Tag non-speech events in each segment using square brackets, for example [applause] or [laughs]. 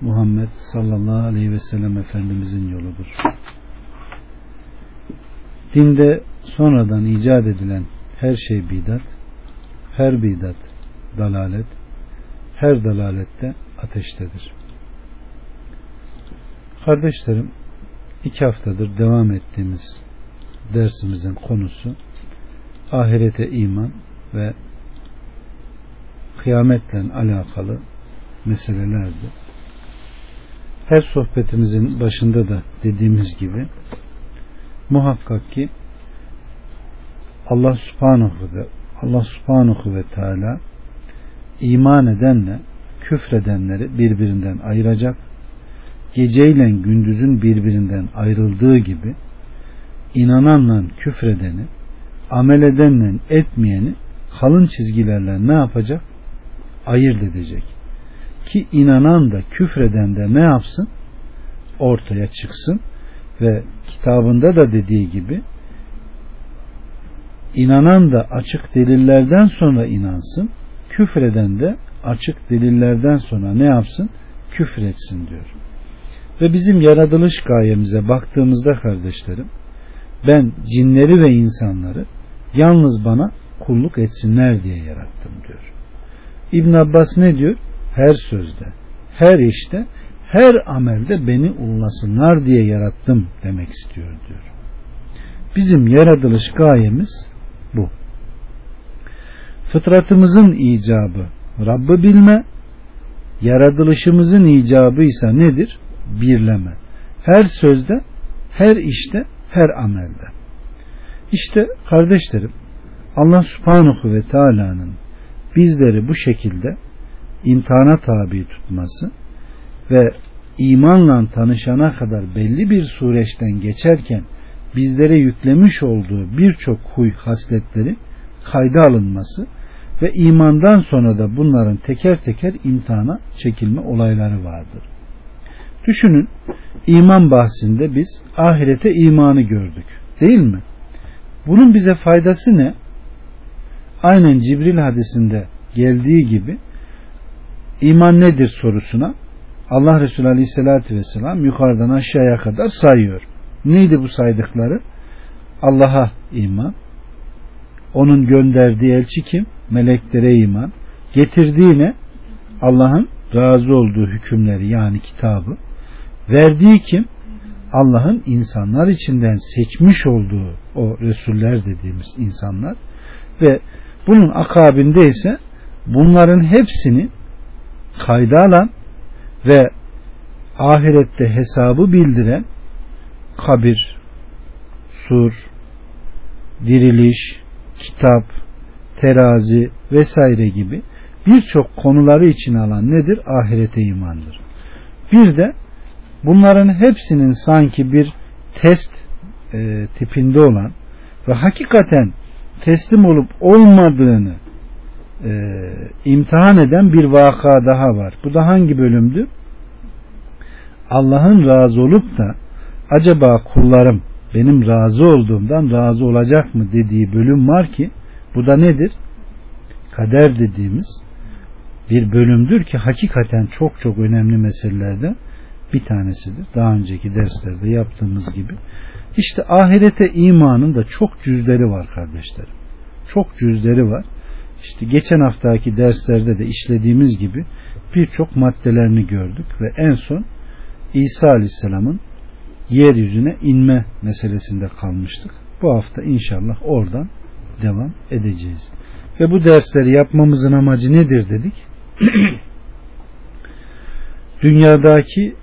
Muhammed sallallahu aleyhi ve sellem Efendimizin yoludur. Dinde sonradan icat edilen her şey bidat, her bidat dalalet, her dalalette ateştedir. Kardeşlerim, iki haftadır devam ettiğimiz dersimizin konusu ahirete iman ve kıyametle alakalı meselelerdi her sohbetimizin başında da dediğimiz gibi muhakkak ki Allah subhanahu ve Allah subhanahu ve teala iman edenle küfredenleri birbirinden ayıracak geceyle gündüzün birbirinden ayrıldığı gibi inananla küfredeni amel edenle etmeyeni kalın çizgilerle ne yapacak? Ayırt edecek ki inanan da küfreden de ne yapsın? Ortaya çıksın ve kitabında da dediği gibi inanan da açık delillerden sonra inansın, küfreden de açık delillerden sonra ne yapsın? Küfretsin diyor. Ve bizim yaratılış gayemize baktığımızda kardeşlerim, ben cinleri ve insanları yalnız bana kulluk etsinler diye yarattım diyor. İbn Abbas ne diyor? Her sözde, her işte, her amelde beni ullasınlar diye yarattım demek istiyor diyor. Bizim yaratılış gayemiz bu. Fıtratımızın icabı Rabb'i bilme, yaratılışımızın icabı ise nedir? Birleme. Her sözde, her işte, her amelde. İşte kardeşlerim Allah subhanahu ve teala'nın bizleri bu şekilde imtihana tabi tutması ve imanla tanışana kadar belli bir süreçten geçerken bizlere yüklemiş olduğu birçok huy hasletleri kayda alınması ve imandan sonra da bunların teker teker imtihana çekilme olayları vardır. Düşünün iman bahsinde biz ahirete imanı gördük değil mi? Bunun bize faydası ne? Aynen Cibril hadisinde geldiği gibi iman nedir sorusuna Allah Resulü Aleyhisselatü Vesselam yukarıdan aşağıya kadar sayıyor. Neydi bu saydıkları? Allah'a iman, onun gönderdiği elçi kim? Meleklere iman, getirdiğine Allah'ın razı olduğu hükümleri yani kitabı, verdiği kim? Allah'ın insanlar içinden seçmiş olduğu o Resuller dediğimiz insanlar ve bunun akabinde ise bunların hepsini kayda alan ve ahirette hesabı bildiren kabir, sur, diriliş, kitap, terazi vesaire gibi birçok konuları için alan nedir? Ahirete imandır. Bir de bunların hepsinin sanki bir test e, tipinde olan ve hakikaten teslim olup olmadığını e, imtihan eden bir vaka daha var. Bu da hangi bölümdü? Allah'ın razı olup da acaba kullarım benim razı olduğumdan razı olacak mı dediği bölüm var ki bu da nedir? Kader dediğimiz bir bölümdür ki hakikaten çok çok önemli meselelerden bir tanesidir. Daha önceki derslerde yaptığımız gibi. İşte ahirete imanın da çok cüzleri var kardeşlerim. Çok cüzleri var. İşte geçen haftaki derslerde de işlediğimiz gibi birçok maddelerini gördük ve en son İsa Aleyhisselam'ın yeryüzüne inme meselesinde kalmıştık. Bu hafta inşallah oradan devam edeceğiz. Ve bu dersleri yapmamızın amacı nedir dedik? [clears throat] Dünyadaki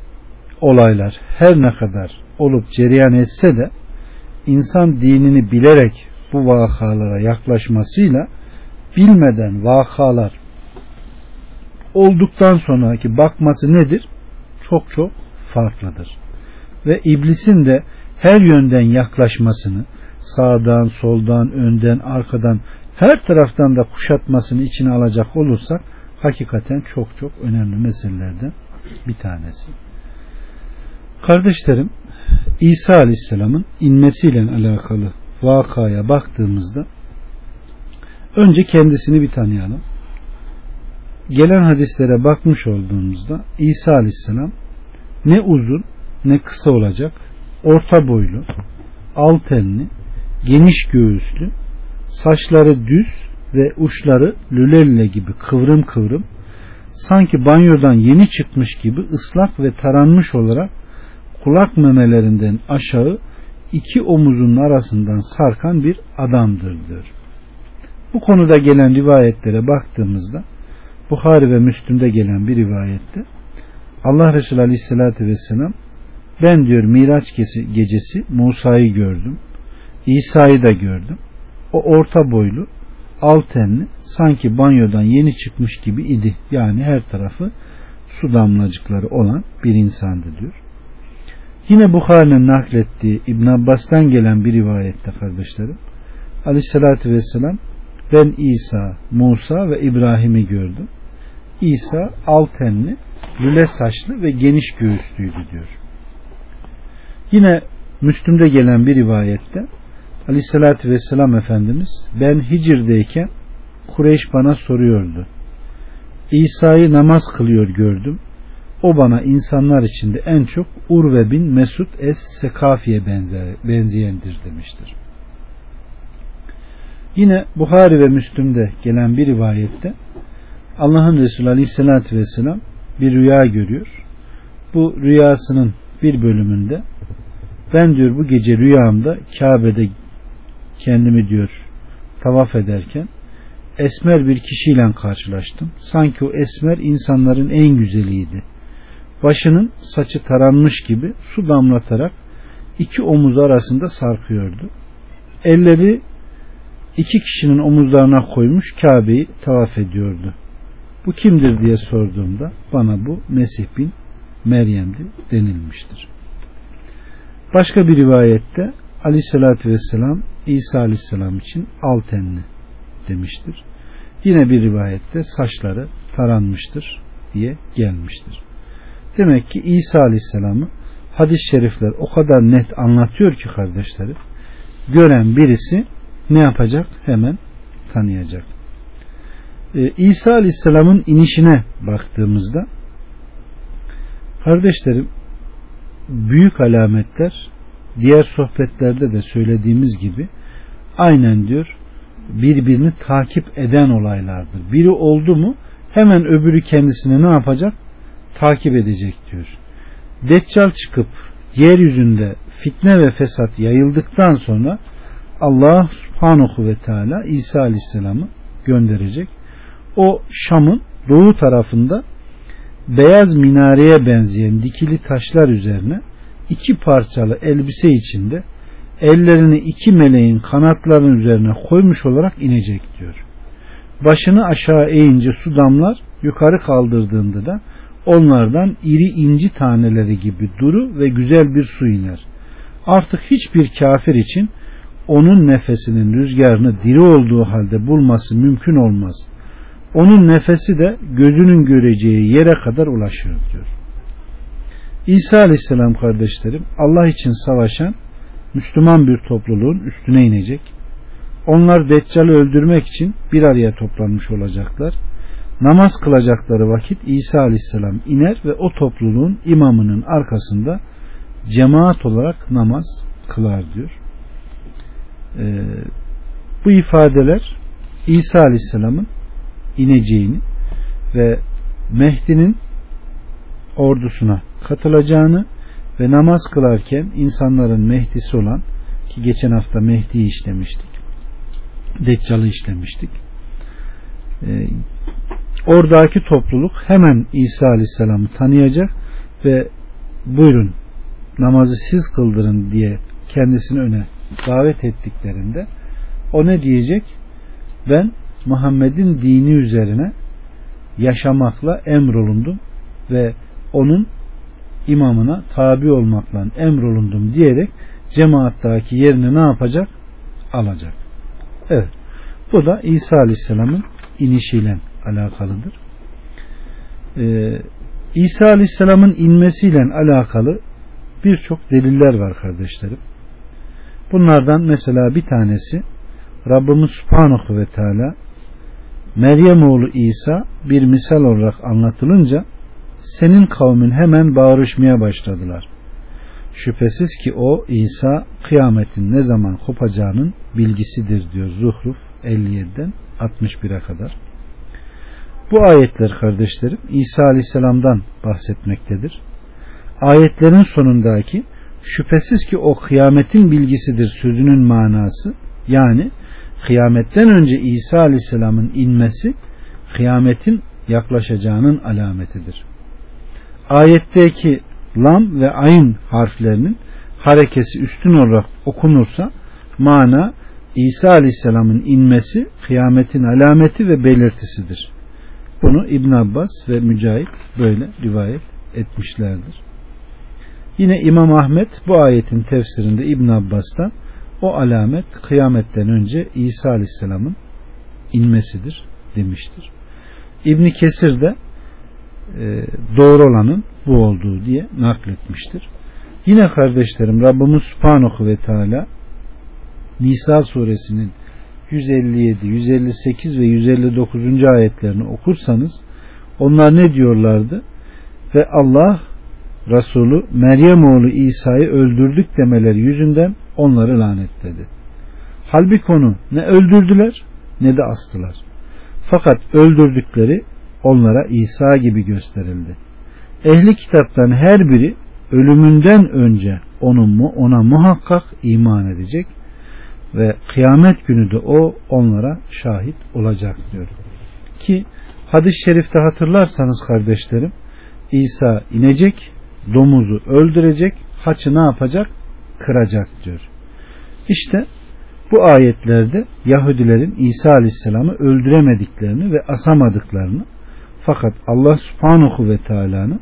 olaylar her ne kadar olup cereyan etse de insan dinini bilerek bu vakalara yaklaşmasıyla bilmeden vakalar olduktan sonraki bakması nedir? Çok çok farklıdır. Ve iblisin de her yönden yaklaşmasını, sağdan, soldan, önden, arkadan, her taraftan da kuşatmasını içine alacak olursak hakikaten çok çok önemli meselelerden bir tanesi. Kardeşlerim, İsa Aleyhisselam'ın inmesiyle alakalı vakaya baktığımızda önce kendisini bir tanıyalım. Gelen hadislere bakmış olduğumuzda İsa Aleyhisselam ne uzun ne kısa olacak, orta boylu, alt enli, geniş göğüslü, saçları düz ve uçları lülelle gibi kıvrım kıvrım, sanki banyodan yeni çıkmış gibi ıslak ve taranmış olarak kulak memelerinden aşağı iki omuzun arasından sarkan bir adamdır diyor. Bu konuda gelen rivayetlere baktığımızda Bukhari ve Müslüm'de gelen bir rivayette Allah Resulü Aleyhisselatü Vesselam ben diyor Miraç gecesi Musa'yı gördüm. İsa'yı da gördüm. O orta boylu, alt enli, sanki banyodan yeni çıkmış gibi idi. Yani her tarafı su damlacıkları olan bir insandı diyor. Yine Bukhari'nin naklettiği İbn Abbas'tan gelen bir rivayette kardeşlerim Aleyhisselatü Vesselam ben İsa, Musa ve İbrahim'i gördüm. İsa alt enli, lüle saçlı ve geniş göğüslüydü diyor. Yine Müslüm'de gelen bir rivayette Aleyhisselatü Vesselam Efendimiz ben Hicr'deyken Kureyş bana soruyordu. İsa'yı namaz kılıyor gördüm. O bana insanlar içinde en çok Urve bin Mesud es Sekafi'ye benzeyendir demiştir. Yine Buhari ve Müslüm'de gelen bir rivayette Allah'ın Resulü Aleyhisselatü Vesselam bir rüya görüyor. Bu rüyasının bir bölümünde ben diyor bu gece rüyamda Kabe'de kendimi diyor tavaf ederken esmer bir kişiyle karşılaştım. Sanki o esmer insanların en güzeliydi. Başının saçı taranmış gibi su damlatarak iki omuz arasında sarkıyordu. Elleri iki kişinin omuzlarına koymuş Kabe'yi tavaf ediyordu. Bu kimdir diye sorduğumda bana bu Mesih bin Meryem'di denilmiştir. Başka bir rivayette Aleyhisselatü Vesselam İsa Aleyhisselam için altenli demiştir. Yine bir rivayette saçları taranmıştır diye gelmiştir. Demek ki İsa Aleyhisselam'ı hadis-i şerifler o kadar net anlatıyor ki kardeşlerim gören birisi ne yapacak? Hemen tanıyacak. Ee, İsa Aleyhisselam'ın inişine baktığımızda kardeşlerim büyük alametler diğer sohbetlerde de söylediğimiz gibi aynen diyor birbirini takip eden olaylardır. Biri oldu mu hemen öbürü kendisini ne yapacak? Takip edecek diyor. Deccal çıkıp yeryüzünde fitne ve fesat yayıldıktan sonra Allah subhanahu ve teala İsa aleyhisselamı gönderecek. O Şam'ın doğu tarafında beyaz minareye benzeyen dikili taşlar üzerine iki parçalı elbise içinde ellerini iki meleğin kanatlarının üzerine koymuş olarak inecek diyor. Başını aşağı eğince su damlar, yukarı kaldırdığında da onlardan iri inci taneleri gibi duru ve güzel bir su iner. Artık hiçbir kafir için onun nefesinin rüzgarını diri olduğu halde bulması mümkün olmaz. Onun nefesi de gözünün göreceği yere kadar ulaşır diyor. İsa Aleyhisselam kardeşlerim Allah için savaşan Müslüman bir topluluğun üstüne inecek. Onlar Deccal'ı öldürmek için bir araya toplanmış olacaklar. Namaz kılacakları vakit İsa Aleyhisselam iner ve o topluluğun imamının arkasında cemaat olarak namaz kılar diyor. Ee, bu ifadeler İsa Aleyhisselam'ın ineceğini ve Mehdi'nin ordusuna katılacağını ve namaz kılarken insanların Mehdi'si olan ki geçen hafta Mehdi'yi işlemiştik. Deccal'ı işlemiştik. Ee, oradaki topluluk hemen İsa Aleyhisselam'ı tanıyacak ve buyurun namazı siz kıldırın diye kendisini öne davet ettiklerinde o ne diyecek? Ben Muhammed'in dini üzerine yaşamakla emrolundum ve onun imamına tabi olmakla emrolundum diyerek cemaattaki yerini ne yapacak? Alacak. Evet. Bu da İsa Aleyhisselam'ın inişiyle alakalıdır. Ee, İsa Aleyhisselam'ın inmesiyle alakalı birçok deliller var kardeşlerim. Bunlardan mesela bir tanesi Rabbimiz Subhanahu ve Teala Meryem oğlu İsa bir misal olarak anlatılınca senin kavmin hemen bağırışmaya başladılar. Şüphesiz ki o İsa kıyametin ne zaman kopacağının bilgisidir diyor Zuhruf 57'den 61'e kadar. Bu ayetler kardeşlerim İsa Aleyhisselam'dan bahsetmektedir. Ayetlerin sonundaki şüphesiz ki o kıyametin bilgisidir sözünün manası yani kıyametten önce İsa Aleyhisselam'ın inmesi kıyametin yaklaşacağının alametidir. Ayetteki lam ve ayın harflerinin harekesi üstün olarak okunursa mana İsa Aleyhisselam'ın inmesi kıyametin alameti ve belirtisidir. Bunu İbn Abbas ve Mücahit böyle rivayet etmişlerdir. Yine İmam Ahmet bu ayetin tefsirinde İbn Abbas'tan o alamet kıyametten önce İsa Aleyhisselam'ın inmesidir demiştir. İbn Kesir de e, doğru olanın bu olduğu diye nakletmiştir. Yine kardeşlerim Rabbimiz Subhanahu ve Teala Nisa suresinin 157, 158 ve 159. ayetlerini okursanız onlar ne diyorlardı? Ve Allah Resulü Meryem oğlu İsa'yı öldürdük demeleri yüzünden onları lanetledi. Halbuki onu ne öldürdüler ne de astılar. Fakat öldürdükleri onlara İsa gibi gösterildi. Ehli kitaptan her biri ölümünden önce onun mu ona muhakkak iman edecek ve kıyamet günü de o onlara şahit olacak diyor. Ki hadis-i şerifte hatırlarsanız kardeşlerim İsa inecek, domuzu öldürecek, haçı ne yapacak? Kıracak diyor. İşte bu ayetlerde Yahudilerin İsa Aleyhisselam'ı öldüremediklerini ve asamadıklarını fakat Allah Subhanahu ve Teala'nın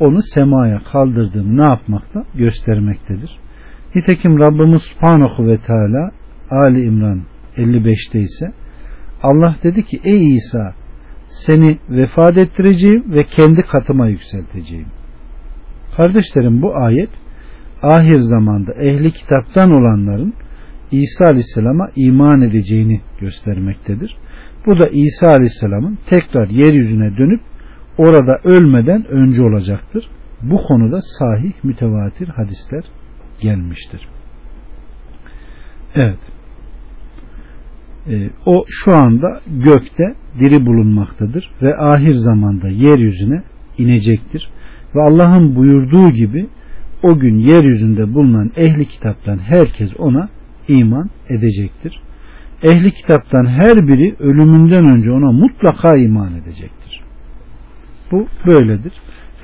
onu semaya kaldırdığını ne yapmakta? Göstermektedir. Nitekim Rabbimiz Subhanahu ve Teala Ali İmran 55'te ise Allah dedi ki ey İsa seni vefat ettireceğim ve kendi katıma yükselteceğim. Kardeşlerim bu ayet ahir zamanda ehli kitaptan olanların İsa Aleyhisselam'a iman edeceğini göstermektedir. Bu da İsa Aleyhisselam'ın tekrar yeryüzüne dönüp orada ölmeden önce olacaktır. Bu konuda sahih mütevatir hadisler gelmiştir. Evet. Ee, o şu anda gökte diri bulunmaktadır ve ahir zamanda yeryüzüne inecektir. Ve Allah'ın buyurduğu gibi o gün yeryüzünde bulunan ehli kitaptan herkes ona iman edecektir. Ehli kitaptan her biri ölümünden önce ona mutlaka iman edecektir. Bu böyledir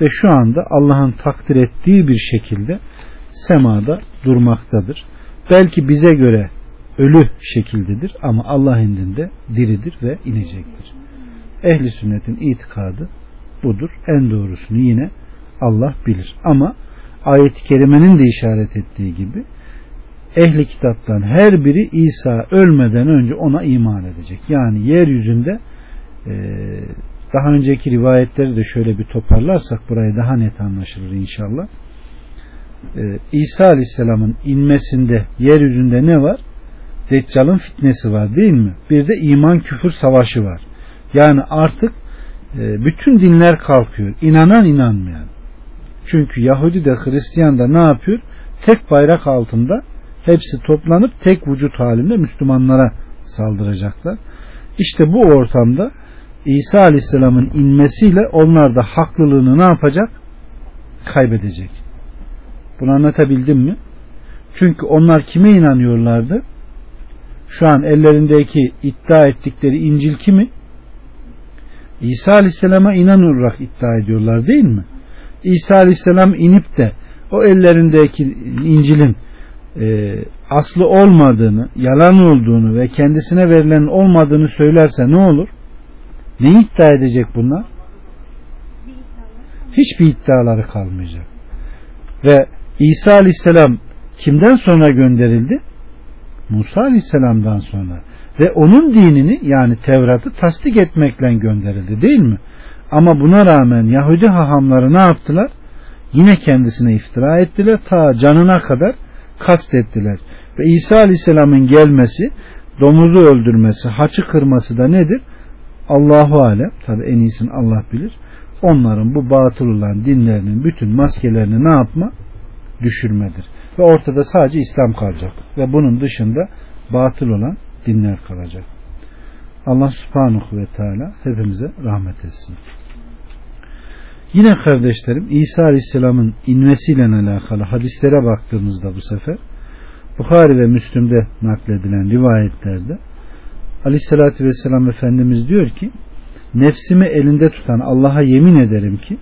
ve şu anda Allah'ın takdir ettiği bir şekilde semada durmaktadır. Belki bize göre ölü şekildedir ama Allah indinde diridir ve inecektir. Ehli sünnetin itikadı budur. En doğrusunu yine Allah bilir. Ama ayet-i kerimenin de işaret ettiği gibi ehli kitaptan her biri İsa ölmeden önce ona iman edecek. Yani yeryüzünde e, daha önceki rivayetleri de şöyle bir toparlarsak burayı daha net anlaşılır inşallah. E, İsa Aleyhisselam'ın inmesinde yeryüzünde ne var? Deccal'ın fitnesi var değil mi? Bir de iman küfür savaşı var. Yani artık e, bütün dinler kalkıyor. İnanan inanmayan. Çünkü Yahudi de Hristiyan da ne yapıyor? Tek bayrak altında hepsi toplanıp tek vücut halinde Müslümanlara saldıracaklar. İşte bu ortamda İsa Aleyhisselam'ın inmesiyle onlar da haklılığını ne yapacak? Kaybedecek. Bunu anlatabildim mi? Çünkü onlar kime inanıyorlardı? Şu an ellerindeki iddia ettikleri İncil kimi? İsa Aleyhisselam'a inanarak iddia ediyorlar değil mi? İsa Aleyhisselam inip de o ellerindeki İncil'in e, aslı olmadığını, yalan olduğunu ve kendisine verilen olmadığını söylerse ne olur? Ne iddia edecek bunlar? Hiçbir iddiaları kalmayacak. Ve İsa aleyhisselam kimden sonra gönderildi? Musa aleyhisselamdan sonra. Ve onun dinini yani Tevrat'ı tasdik etmekle gönderildi değil mi? Ama buna rağmen Yahudi hahamları ne yaptılar? Yine kendisine iftira ettiler. Ta canına kadar kastettiler. Ve İsa Aleyhisselam'ın gelmesi, domuzu öldürmesi, haçı kırması da nedir? Allahu alem. Tabi en iyisini Allah bilir. Onların bu batıl olan dinlerinin bütün maskelerini ne yapma? Düşürmedir. Ve ortada sadece İslam kalacak. Ve bunun dışında batıl olan dinler kalacak. Allah subhanahu ve teala hepimize rahmet etsin. Yine kardeşlerim İsa Aleyhisselam'ın inmesiyle alakalı hadislere baktığımızda bu sefer Bukhari ve Müslüm'de nakledilen rivayetlerde Aleyhisselatü Vesselam Efendimiz diyor ki nefsimi elinde tutan Allah'a yemin ederim ki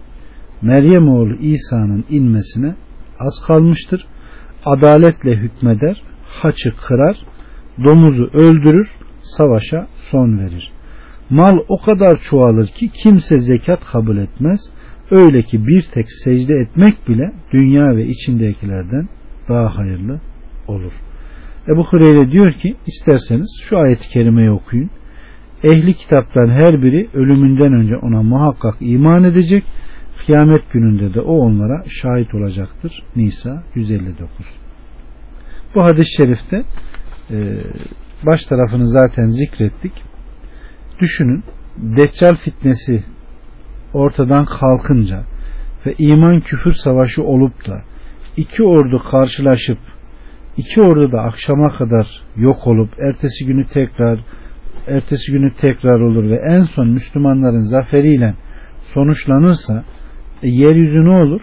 Meryem oğlu İsa'nın inmesine az kalmıştır. Adaletle hükmeder, haçı kırar, domuzu öldürür, savaşa son verir. Mal o kadar çoğalır ki kimse zekat kabul etmez. Öyle ki bir tek secde etmek bile dünya ve içindekilerden daha hayırlı olur. Ebu Hureyre diyor ki isterseniz şu ayet-i kerimeyi okuyun. Ehli kitaptan her biri ölümünden önce ona muhakkak iman edecek. Kıyamet gününde de o onlara şahit olacaktır. Nisa 159. Bu hadis-i şerifte e, baş tarafını zaten zikrettik. Düşünün Deccal fitnesi ortadan kalkınca ve iman küfür savaşı olup da iki ordu karşılaşıp iki ordu da akşama kadar yok olup ertesi günü tekrar ertesi günü tekrar olur ve en son Müslümanların zaferiyle sonuçlanırsa e, yeryüzü ne olur?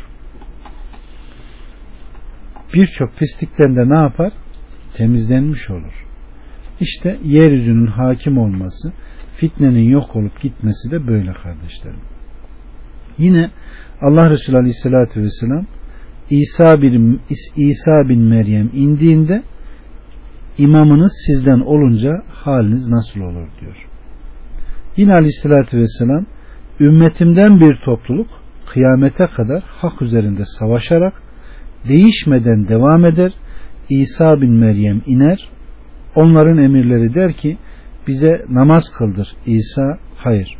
Birçok pislikten de ne yapar? Temizlenmiş olur. İşte yeryüzünün hakim olması, fitnenin yok olup gitmesi de böyle kardeşlerim. Yine Allah Resulü Aleyhisselatü Vesselam İsa bin, İsa bin Meryem indiğinde imamınız sizden olunca haliniz nasıl olur diyor. Yine Aleyhisselatü Vesselam ümmetimden bir topluluk kıyamete kadar hak üzerinde savaşarak değişmeden devam eder. İsa bin Meryem iner. Onların emirleri der ki bize namaz kıldır. İsa hayır.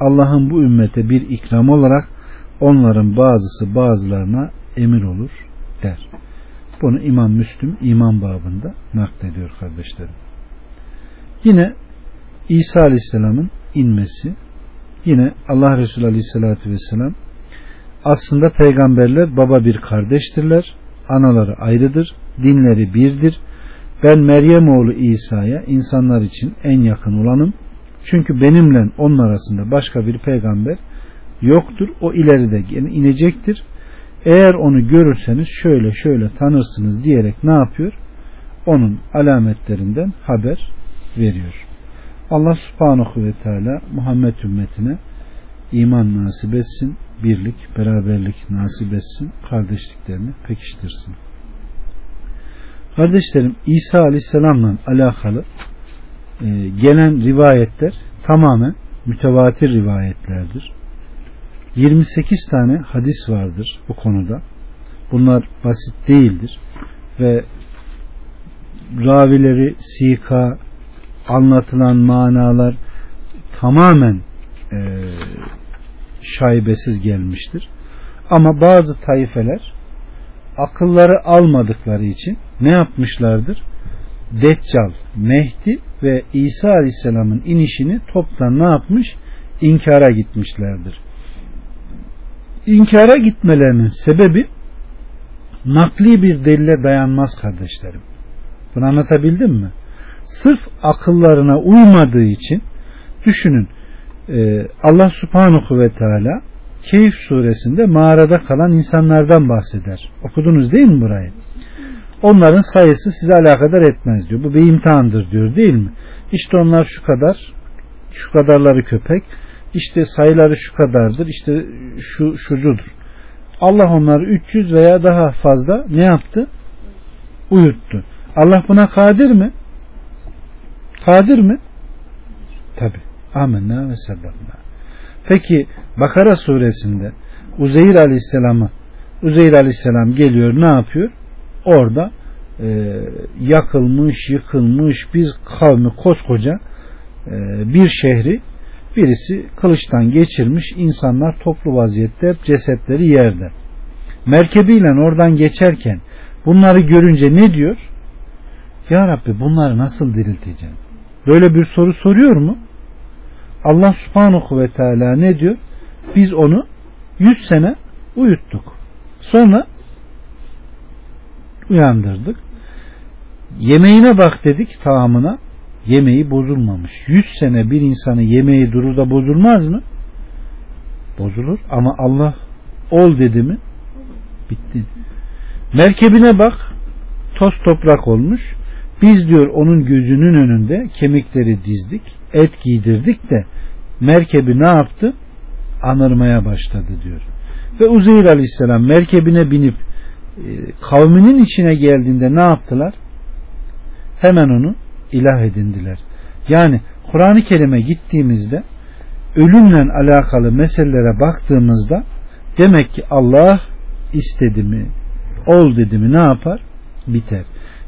Allah'ın bu ümmete bir ikram olarak onların bazısı bazılarına emir olur der. Bunu İmam Müslüm iman babında naklediyor kardeşlerim. Yine İsa Aleyhisselam'ın inmesi yine Allah Resulü Aleyhisselatü Vesselam aslında peygamberler baba bir kardeştirler anaları ayrıdır dinleri birdir ben Meryem oğlu İsa'ya insanlar için en yakın olanım çünkü benimle onun arasında başka bir peygamber yoktur o ileride inecektir eğer onu görürseniz şöyle şöyle tanırsınız diyerek ne yapıyor? Onun alametlerinden haber veriyor. Allah subhanahu ve teala Muhammed ümmetine iman nasip etsin, birlik, beraberlik nasip etsin, kardeşliklerini pekiştirsin. Kardeşlerim İsa Aleyhisselam'la alakalı gelen rivayetler tamamen mütevatir rivayetlerdir. 28 tane hadis vardır bu konuda. Bunlar basit değildir ve ravileri, sika, anlatılan manalar tamamen e, şaibesiz gelmiştir. Ama bazı taifeler akılları almadıkları için ne yapmışlardır? Deccal, Mehdi ve İsa Aleyhisselam'ın inişini toptan ne yapmış? İnkara gitmişlerdir inkara gitmelerinin sebebi nakli bir delile dayanmaz kardeşlerim. Bunu anlatabildim mi? Sırf akıllarına uymadığı için düşünün e, Allah subhanahu ve teala Keyif suresinde mağarada kalan insanlardan bahseder. Okudunuz değil mi burayı? Onların sayısı size alakadar etmez diyor. Bu bir imtihandır diyor değil mi? İşte onlar şu kadar, şu kadarları köpek, işte sayıları şu kadardır işte şu şucudur. Allah onları 300 veya daha fazla ne yaptı? Uyuttu. Allah buna kadir mi? Kadir mi? Tabi. Amenna ve saddakna. Peki Bakara suresinde Uzeyr aleyhisselamı Uzeyr Aleyhisselam geliyor ne yapıyor? Orada e, yakılmış, yıkılmış biz kavmi koskoca e, bir şehri birisi kılıçtan geçirmiş insanlar toplu vaziyette cesetleri yerde. Merkebiyle oradan geçerken bunları görünce ne diyor? Ya Rabbi bunları nasıl dirilteceğim? Böyle bir soru soruyor mu? Allah subhanahu ve teala ne diyor? Biz onu 100 sene uyuttuk. Sonra uyandırdık. Yemeğine bak dedik tamamına. Yemeği bozulmamış. 100 sene bir insanı yemeği durur da bozulmaz mı? Bozulur ama Allah ol dedi mi? Bitti. Merkebine bak toz toprak olmuş. Biz diyor onun gözünün önünde kemikleri dizdik, et giydirdik de merkebi ne yaptı? Anırmaya başladı diyor. Ve Uzeyr aleyhisselam merkebine binip kavminin içine geldiğinde ne yaptılar? Hemen onu ilah edindiler. Yani Kur'an-ı Kerim'e gittiğimizde ölümle alakalı meselelere baktığımızda demek ki Allah istedi mi, ol dedi mi ne yapar? Biter.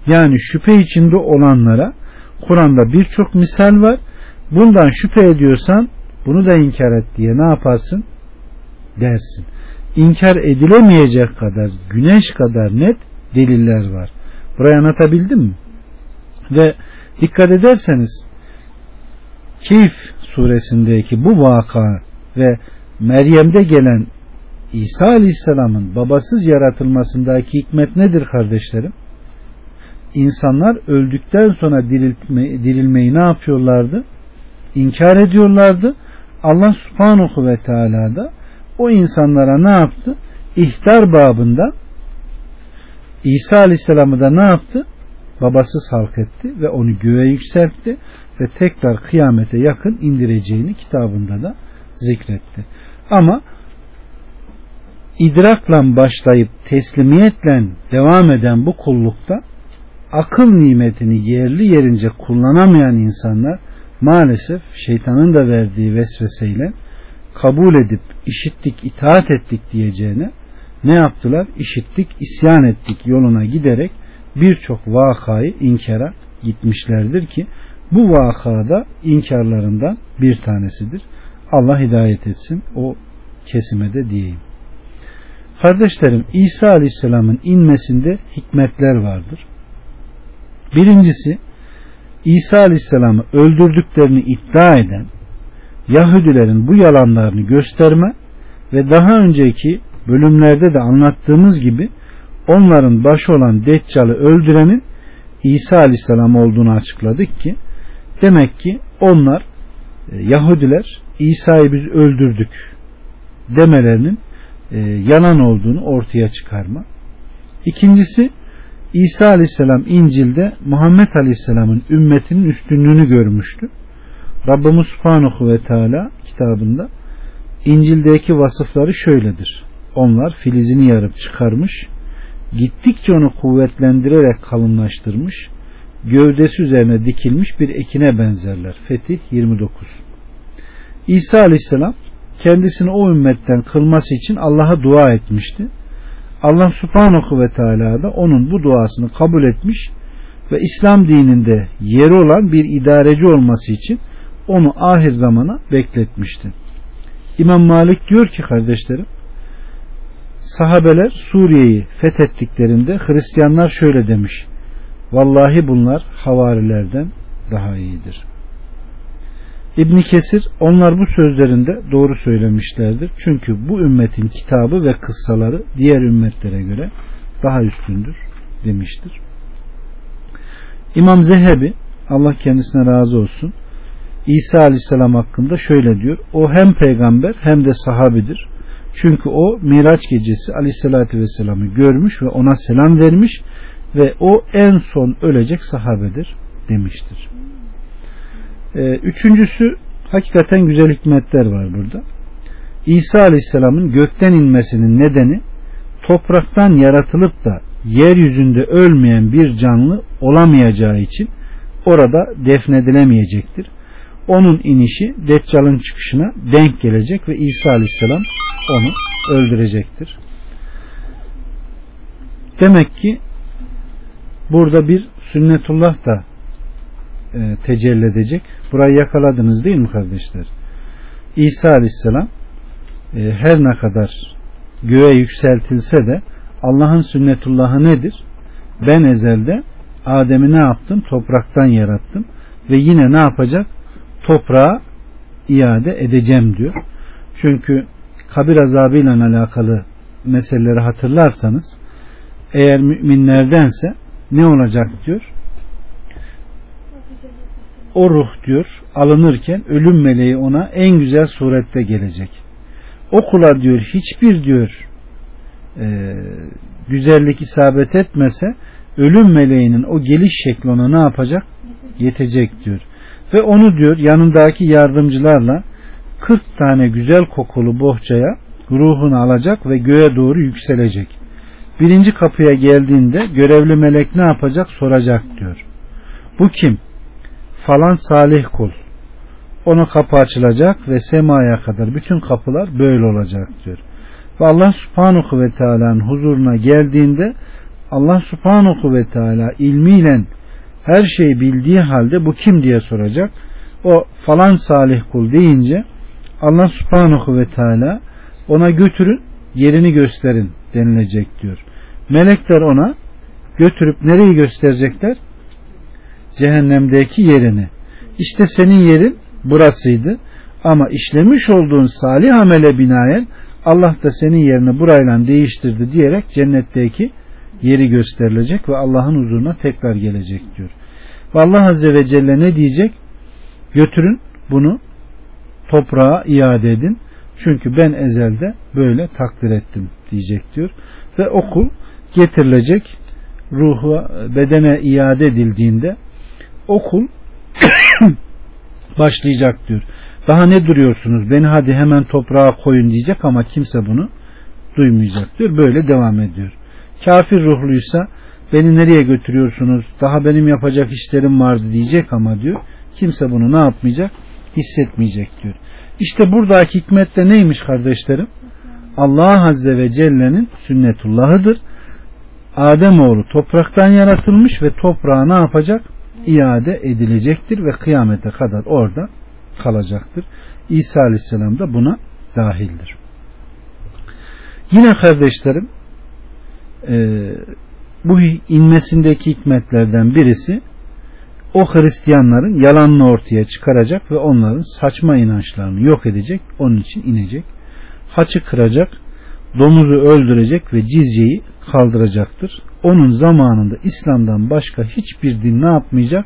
Yani şüphe içinde olanlara Kur'an'da birçok misal var. Bundan şüphe ediyorsan bunu da inkar et diye ne yaparsın? Dersin. İnkar edilemeyecek kadar, güneş kadar net deliller var. Burayı anlatabildim mi? Ve dikkat ederseniz Keyif suresindeki bu vaka ve Meryem'de gelen İsa Aleyhisselam'ın babasız yaratılmasındaki hikmet nedir kardeşlerim? İnsanlar öldükten sonra diriltme, dirilmeyi ne yapıyorlardı? İnkar ediyorlardı. Allah subhanahu ve teala da o insanlara ne yaptı? İhtar babında İsa Aleyhisselam'ı da ne yaptı? Babasız halk etti ve onu göğe yükseltti ve tekrar kıyamete yakın indireceğini kitabında da zikretti. Ama idrakla başlayıp teslimiyetle devam eden bu kullukta akıl nimetini yerli yerince kullanamayan insanlar maalesef şeytanın da verdiği vesveseyle kabul edip işittik itaat ettik diyeceğine ne yaptılar? İşittik isyan ettik yoluna giderek birçok vakayı inkara gitmişlerdir ki bu vakada inkarlarından bir tanesidir. Allah hidayet etsin o kesime de diyeyim. Kardeşlerim İsa Aleyhisselam'ın inmesinde hikmetler vardır. Birincisi İsa Aleyhisselam'ı öldürdüklerini iddia eden Yahudilerin bu yalanlarını gösterme ve daha önceki bölümlerde de anlattığımız gibi onların başı olan Deccal'ı öldürenin İsa Aleyhisselam olduğunu açıkladık ki demek ki onlar e, Yahudiler İsa'yı biz öldürdük demelerinin e, yalan olduğunu ortaya çıkarma. İkincisi İsa Aleyhisselam İncil'de Muhammed Aleyhisselam'ın ümmetinin üstünlüğünü görmüştü. Rabbimiz Subhanahu ve Teala kitabında İncil'deki vasıfları şöyledir. Onlar filizini yarıp çıkarmış, gittikçe onu kuvvetlendirerek kalınlaştırmış, gövdesi üzerine dikilmiş bir ekine benzerler. Fetih 29 İsa Aleyhisselam kendisini o ümmetten kılması için Allah'a dua etmişti. Allah subhanahu ve teala da onun bu duasını kabul etmiş ve İslam dininde yeri olan bir idareci olması için onu ahir zamana bekletmişti. İmam Malik diyor ki kardeşlerim sahabeler Suriye'yi fethettiklerinde Hristiyanlar şöyle demiş vallahi bunlar havarilerden daha iyidir. İbn Kesir onlar bu sözlerinde doğru söylemişlerdir. Çünkü bu ümmetin kitabı ve kıssaları diğer ümmetlere göre daha üstündür demiştir. İmam Zehebi Allah kendisine razı olsun İsa Aleyhisselam hakkında şöyle diyor. O hem peygamber hem de sahabidir. Çünkü o Miraç gecesi Aleyhisselatü Vesselam'ı görmüş ve ona selam vermiş ve o en son ölecek sahabedir demiştir. Ee, üçüncüsü hakikaten güzel hikmetler var burada. İsa Aleyhisselam'ın gökten inmesinin nedeni topraktan yaratılıp da yeryüzünde ölmeyen bir canlı olamayacağı için orada defnedilemeyecektir. Onun inişi Deccal'ın çıkışına denk gelecek ve İsa Aleyhisselam onu öldürecektir. Demek ki burada bir sünnetullah da e, tecelli edecek. Burayı yakaladınız değil mi kardeşler? İsa Aleyhisselam e, her ne kadar göğe yükseltilse de Allah'ın sünnetullahı nedir? Ben ezelde Adem'i ne yaptım? Topraktan yarattım. Ve yine ne yapacak? Toprağa iade edeceğim diyor. Çünkü kabir azabıyla alakalı meseleleri hatırlarsanız eğer müminlerdense ne olacak diyor? O ruh diyor alınırken ölüm meleği ona en güzel surette gelecek. O diyor hiçbir diyor e, güzellik isabet etmese ölüm meleğinin o geliş şekli ona ne yapacak? Yetecek diyor. Ve onu diyor yanındaki yardımcılarla 40 tane güzel kokulu bohçaya ruhunu alacak ve göğe doğru yükselecek. Birinci kapıya geldiğinde görevli melek ne yapacak soracak diyor. Bu kim? Falan salih kul. Ona kapı açılacak ve semaya kadar bütün kapılar böyle olacak diyor. Ve Allah subhanahu ve teala'nın huzuruna geldiğinde Allah subhanahu ve teala ilmiyle her şeyi bildiği halde bu kim diye soracak. O falan salih kul deyince Allah subhanahu ve teala ona götürün yerini gösterin denilecek diyor. Melekler ona götürüp nereyi gösterecekler? Cehennemdeki yerini. İşte senin yerin burasıydı. Ama işlemiş olduğun salih amele binaen Allah da senin yerini burayla değiştirdi diyerek cennetteki yeri gösterilecek ve Allah'ın huzuruna tekrar gelecek diyor. Ve Allah Azze ve Celle ne diyecek? Götürün bunu toprağa iade edin. Çünkü ben ezelde böyle takdir ettim diyecek diyor. Ve okul getirilecek ruhu bedene iade edildiğinde okul [coughs] başlayacak diyor. Daha ne duruyorsunuz? Beni hadi hemen toprağa koyun diyecek ama kimse bunu duymayacak diyor. Böyle devam ediyor. Kafir ruhluysa beni nereye götürüyorsunuz? Daha benim yapacak işlerim vardı diyecek ama diyor. Kimse bunu ne yapmayacak? Hissetmeyecek diyor. İşte buradaki hikmet de neymiş kardeşlerim? Allah Azze ve Celle'nin sünnetullahıdır. Ademoğlu topraktan yaratılmış ve toprağa ne yapacak? İade edilecektir ve kıyamete kadar orada kalacaktır. İsa Aleyhisselam da buna dahildir. Yine kardeşlerim e, bu inmesindeki hikmetlerden birisi o Hristiyanların yalanını ortaya çıkaracak ve onların saçma inançlarını yok edecek. Onun için inecek. Haçı kıracak, domuzu öldürecek ve cizyeyi kaldıracaktır. Onun zamanında İslam'dan başka hiçbir din ne yapmayacak?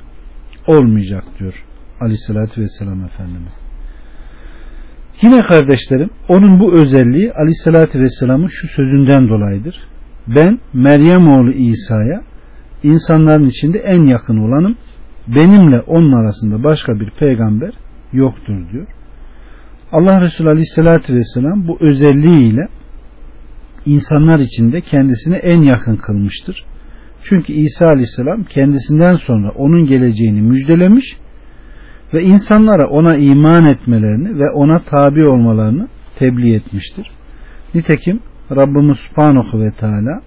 Olmayacak diyor Aleyhisselatü Vesselam Efendimiz. Yine kardeşlerim onun bu özelliği Aleyhisselatü Vesselam'ın şu sözünden dolayıdır. Ben Meryem oğlu İsa'ya insanların içinde en yakın olanım benimle onun arasında başka bir peygamber yoktur diyor. Allah Resulü Aleyhisselatü Vesselam bu özelliğiyle insanlar içinde kendisine en yakın kılmıştır. Çünkü İsa Aleyhisselam kendisinden sonra onun geleceğini müjdelemiş ve insanlara ona iman etmelerini ve ona tabi olmalarını tebliğ etmiştir. Nitekim Rabbimiz Subhanahu ve Teala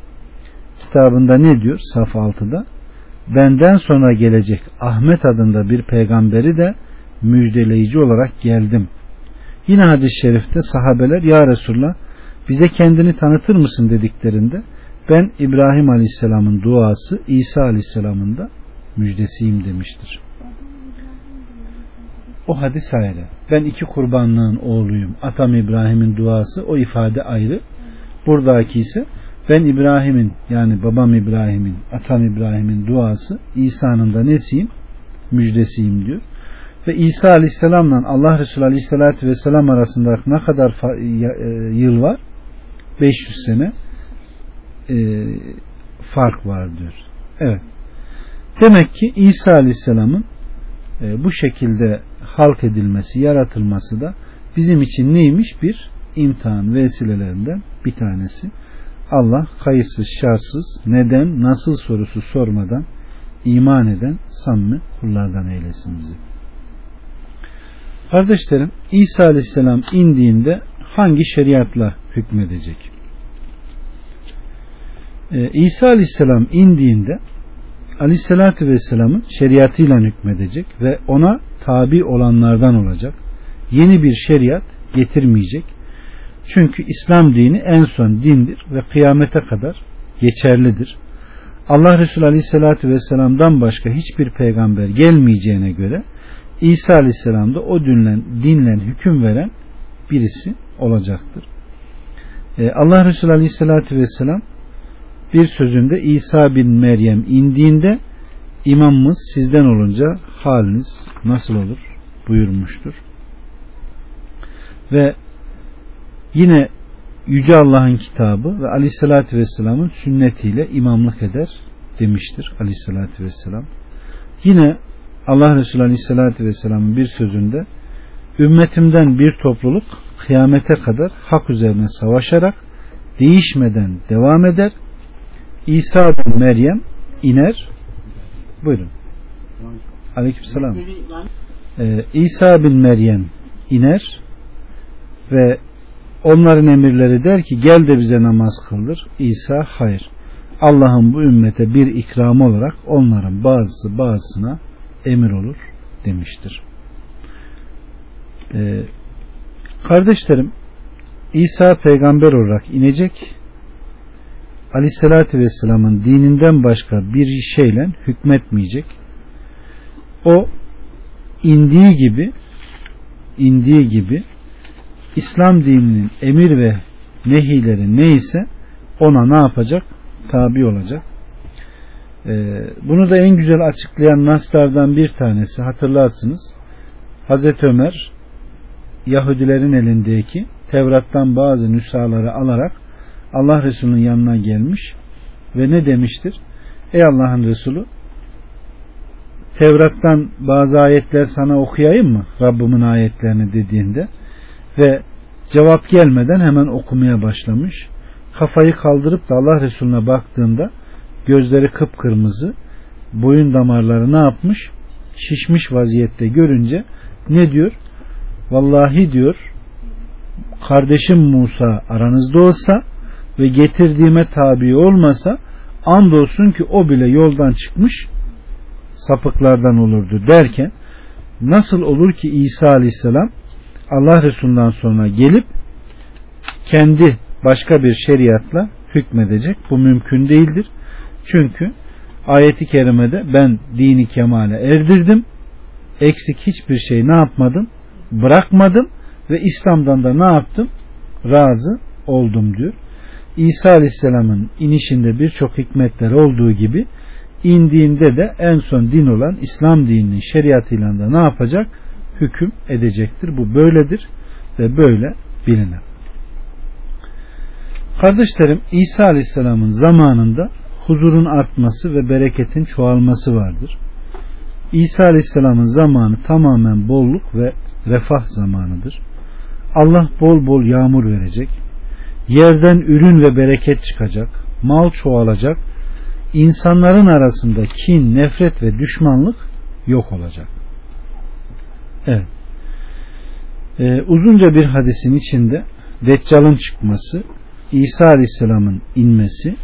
kitabında ne diyor? Saf 6'da benden sonra gelecek Ahmet adında bir peygamberi de müjdeleyici olarak geldim. Yine hadis-i şerifte sahabeler ya Resulullah bize kendini tanıtır mısın dediklerinde ben İbrahim Aleyhisselam'ın duası İsa Aleyhisselam'ın da müjdesiyim demiştir. O hadis ayrı. Ben iki kurbanlığın oğluyum. Atam İbrahim'in duası o ifade ayrı. Buradaki ise ben İbrahim'in yani babam İbrahim'in, atam İbrahim'in duası İsa'nın da nesiyim? Müjdesiyim diyor. Ve İsa Aleyhisselam'la Allah Resulü Aleyhisselatü Vesselam arasında ne kadar e, yıl var? 500 sene e, fark var diyor. Evet. Demek ki İsa Aleyhisselam'ın e, bu şekilde halk edilmesi, yaratılması da bizim için neymiş? Bir imtihan vesilelerinden bir tanesi. Allah kayıtsız, şartsız, neden, nasıl sorusu sormadan iman eden samimi kullardan eylesin bizi. Kardeşlerim, İsa Aleyhisselam indiğinde hangi şeriatla hükmedecek? Ee, İsa Aleyhisselam indiğinde Aleyhisselatü Vesselam'ın şeriatıyla hükmedecek ve ona tabi olanlardan olacak. Yeni bir şeriat getirmeyecek. Çünkü İslam dini en son dindir ve kıyamete kadar geçerlidir. Allah Resulü Aleyhisselatü Vesselam'dan başka hiçbir peygamber gelmeyeceğine göre İsa Aleyhisselam da o dinle, dinle hüküm veren birisi olacaktır. Ee, Allah Resulü Aleyhisselatü Vesselam bir sözünde İsa bin Meryem indiğinde imamımız sizden olunca haliniz nasıl olur buyurmuştur. Ve yine Yüce Allah'ın kitabı ve Aleyhisselatü Vesselam'ın sünnetiyle imamlık eder demiştir Aleyhisselatü Vesselam. Yine Allah Resulü Aleyhisselatü Vesselam'ın bir sözünde ümmetimden bir topluluk kıyamete kadar hak üzerine savaşarak değişmeden devam eder. İsa bin Meryem iner. Buyurun. Aleykümselam. Ee, İsa bin Meryem iner ve onların emirleri der ki gel de bize namaz kıldır. İsa hayır. Allah'ın bu ümmete bir ikramı olarak onların bazısı bazısına emir olur demiştir. Ee, kardeşlerim İsa peygamber olarak inecek Aleyhisselatü Vesselam'ın dininden başka bir şeyle hükmetmeyecek. O indiği gibi indiği gibi İslam dininin emir ve nehileri neyse ona ne yapacak? Tabi olacak. Ee, bunu da en güzel açıklayan naslardan bir tanesi hatırlarsınız. Hazreti Ömer Yahudilerin elindeki Tevrat'tan bazı nüshaları alarak Allah Resulü'nün yanına gelmiş ve ne demiştir? Ey Allah'ın Resulü Tevrat'tan bazı ayetler sana okuyayım mı? Rabbimin ayetlerini dediğinde ve cevap gelmeden hemen okumaya başlamış. Kafayı kaldırıp da Allah Resulüne baktığında gözleri kıpkırmızı boyun damarları ne yapmış? Şişmiş vaziyette görünce ne diyor? Vallahi diyor kardeşim Musa aranızda olsa ve getirdiğime tabi olmasa andolsun ki o bile yoldan çıkmış sapıklardan olurdu derken nasıl olur ki İsa aleyhisselam Allah Resulü'nden sonra gelip kendi başka bir şeriatla hükmedecek. Bu mümkün değildir. Çünkü ayeti kerimede ben dini kemale erdirdim. Eksik hiçbir şey ne yapmadım? Bırakmadım ve İslam'dan da ne yaptım? Razı oldum diyor. İsa Aleyhisselam'ın inişinde birçok hikmetler olduğu gibi indiğinde de en son din olan İslam dininin şeriatıyla da ne yapacak? Hüküm edecektir. Bu böyledir ve böyle bilinen. Kardeşlerim İsa Aleyhisselam'ın zamanında huzurun artması ve bereketin çoğalması vardır. İsa Aleyhisselam'ın zamanı tamamen bolluk ve refah zamanıdır. Allah bol bol yağmur verecek. Yerden ürün ve bereket çıkacak. Mal çoğalacak. İnsanların arasında kin, nefret ve düşmanlık yok olacak. Evet. Ee, uzunca bir hadisin içinde Deccal'ın çıkması, İsa Aleyhisselam'ın inmesi,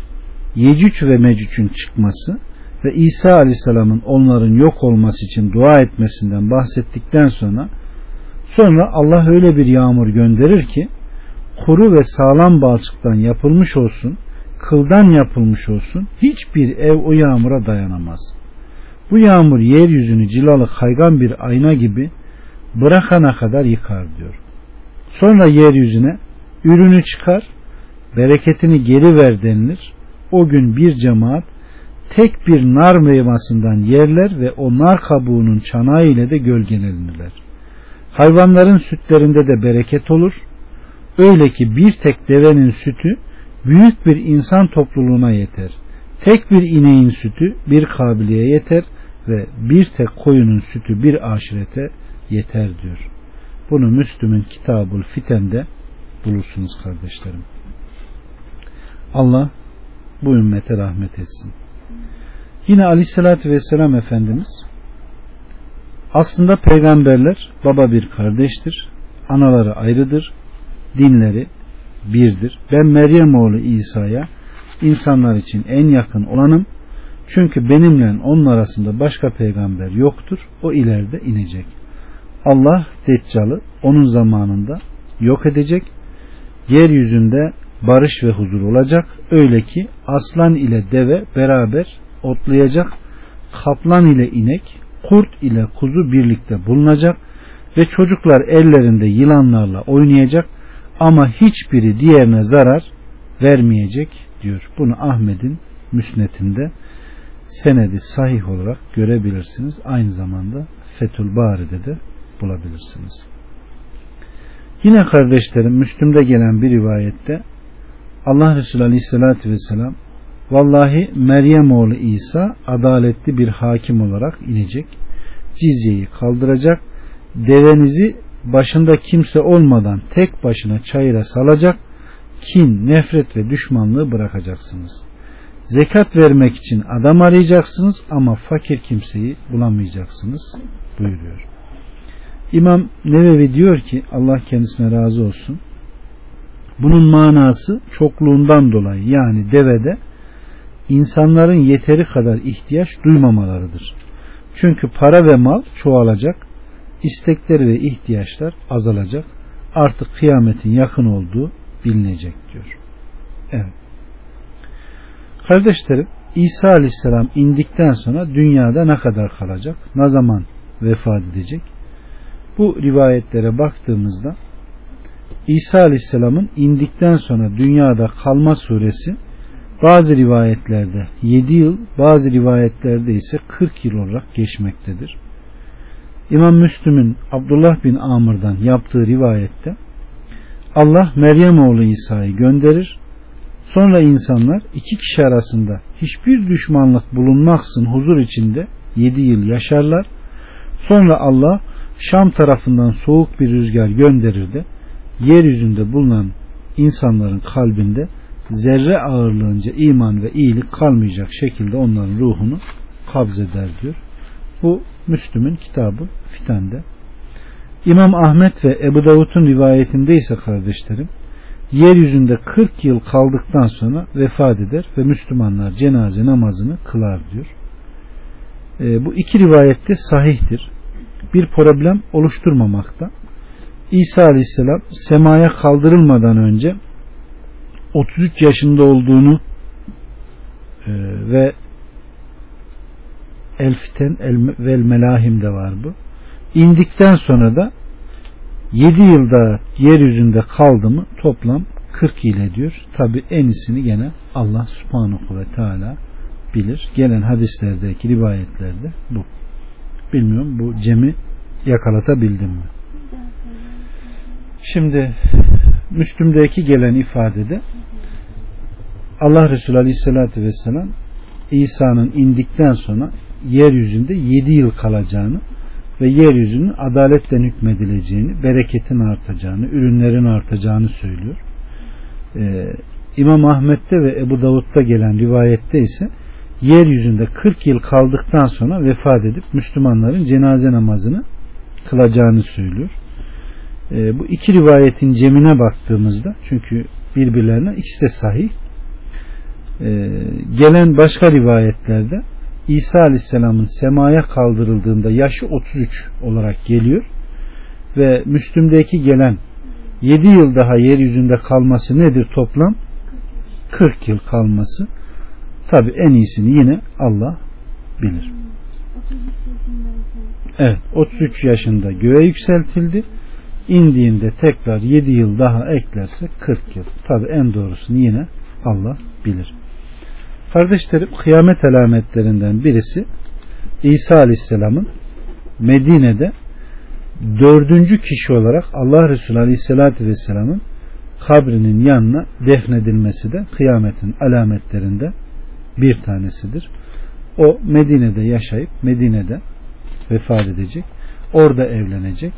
Yecüc ve Mecüc'ün çıkması ve İsa Aleyhisselam'ın onların yok olması için dua etmesinden bahsettikten sonra sonra Allah öyle bir yağmur gönderir ki kuru ve sağlam balçıktan yapılmış olsun, kıldan yapılmış olsun hiçbir ev o yağmura dayanamaz. Bu yağmur yeryüzünü cilalı kaygan bir ayna gibi bırakana kadar yıkar diyor. Sonra yeryüzüne ürünü çıkar, bereketini geri ver denilir. O gün bir cemaat tek bir nar meyvasından yerler ve o nar kabuğunun çanağı ile de gölgelenirler. Hayvanların sütlerinde de bereket olur. Öyle ki bir tek devenin sütü büyük bir insan topluluğuna yeter. Tek bir ineğin sütü bir kabiliye yeter ve bir tek koyunun sütü bir aşirete yeter diyor. Bunu Müslüm'ün Kitabul Fiten'de bulursunuz kardeşlerim. Allah bu ümmete rahmet etsin. Yine Aleyhisselatü Vesselam Efendimiz aslında peygamberler baba bir kardeştir. Anaları ayrıdır. Dinleri birdir. Ben Meryem oğlu İsa'ya insanlar için en yakın olanım. Çünkü benimle onun arasında başka peygamber yoktur. O ileride inecek. Allah Deccal'ı onun zamanında yok edecek. Yeryüzünde barış ve huzur olacak. Öyle ki aslan ile deve beraber otlayacak. Kaplan ile inek, kurt ile kuzu birlikte bulunacak ve çocuklar ellerinde yılanlarla oynayacak ama hiçbiri diğerine zarar vermeyecek diyor. Bunu Ahmet'in müsnetinde senedi sahih olarak görebilirsiniz. Aynı zamanda Fethül Bari'de de bulabilirsiniz. Yine kardeşlerim Müslüm'de gelen bir rivayette Allah Resulü Aleyhisselatü Vesselam Vallahi Meryem oğlu İsa adaletli bir hakim olarak inecek. Cizyeyi kaldıracak. Devenizi başında kimse olmadan tek başına çayıra salacak. Kin, nefret ve düşmanlığı bırakacaksınız. Zekat vermek için adam arayacaksınız ama fakir kimseyi bulamayacaksınız buyuruyor. İmam Nevevi diyor ki Allah kendisine razı olsun. Bunun manası çokluğundan dolayı yani devede insanların yeteri kadar ihtiyaç duymamalarıdır. Çünkü para ve mal çoğalacak, istekleri ve ihtiyaçlar azalacak. Artık kıyametin yakın olduğu bilinecek diyor. Evet. Kardeşlerim İsa Aleyhisselam indikten sonra dünyada ne kadar kalacak? Ne zaman vefat edecek? Bu rivayetlere baktığımızda İsa Aleyhisselam'ın indikten sonra dünyada kalma suresi bazı rivayetlerde 7 yıl, bazı rivayetlerde ise 40 yıl olarak geçmektedir. İmam Müslüm'ün Abdullah bin Amr'dan yaptığı rivayette Allah Meryem oğlu İsa'yı gönderir. Sonra insanlar iki kişi arasında hiçbir düşmanlık bulunmaksın huzur içinde 7 yıl yaşarlar. Sonra Allah Şam tarafından soğuk bir rüzgar gönderir de yeryüzünde bulunan insanların kalbinde zerre ağırlığınca iman ve iyilik kalmayacak şekilde onların ruhunu kabz eder diyor. Bu Müslüm'ün kitabı Fiten'de. İmam Ahmet ve Ebu Davud'un rivayetinde ise kardeşlerim yeryüzünde 40 yıl kaldıktan sonra vefat eder ve Müslümanlar cenaze namazını kılar diyor. E, bu iki rivayette sahihtir. Bir problem oluşturmamakta. İsa Aleyhisselam semaya kaldırılmadan önce 33 yaşında olduğunu e, ve Elfiten el, vel Melahim de var bu. İndikten sonra da 7 yılda yeryüzünde kaldı mı toplam 40 yıl ediyor. Tabi en iyisini gene Allah subhanahu ve teala bilir. Gelen hadislerdeki rivayetlerde bu. Bilmiyorum bu cemi yakalatabildim mi? Şimdi Müslüm'deki gelen ifadede Allah Resulü Aleyhisselatü Vesselam İsa'nın indikten sonra yeryüzünde yedi yıl kalacağını ve yeryüzünün adaletle hükmedileceğini, bereketin artacağını, ürünlerin artacağını söylüyor. Ee, İmam Ahmet'te ve Ebu Davud'da gelen rivayette ise yeryüzünde 40 yıl kaldıktan sonra vefat edip Müslümanların cenaze namazını kılacağını söylüyor. Ee, bu iki rivayetin cemine baktığımızda çünkü birbirlerine ikisi de sahih e, gelen başka rivayetlerde İsa Aleyhisselam'ın semaya kaldırıldığında yaşı 33 olarak geliyor ve Müslüm'deki gelen 7 yıl daha yeryüzünde kalması nedir toplam? 40 yıl kalması. Tabi en iyisini yine Allah bilir. Evet 33 yaşında göğe yükseltildi. İndiğinde tekrar 7 yıl daha eklerse 40 yıl. Tabi en doğrusunu yine Allah bilir. Kardeşlerim kıyamet alametlerinden birisi İsa Aleyhisselam'ın Medine'de dördüncü kişi olarak Allah Resulü Aleyhisselatü Vesselam'ın kabrinin yanına defnedilmesi de kıyametin alametlerinden bir tanesidir. O Medine'de yaşayıp Medine'de vefat edecek. Orada evlenecek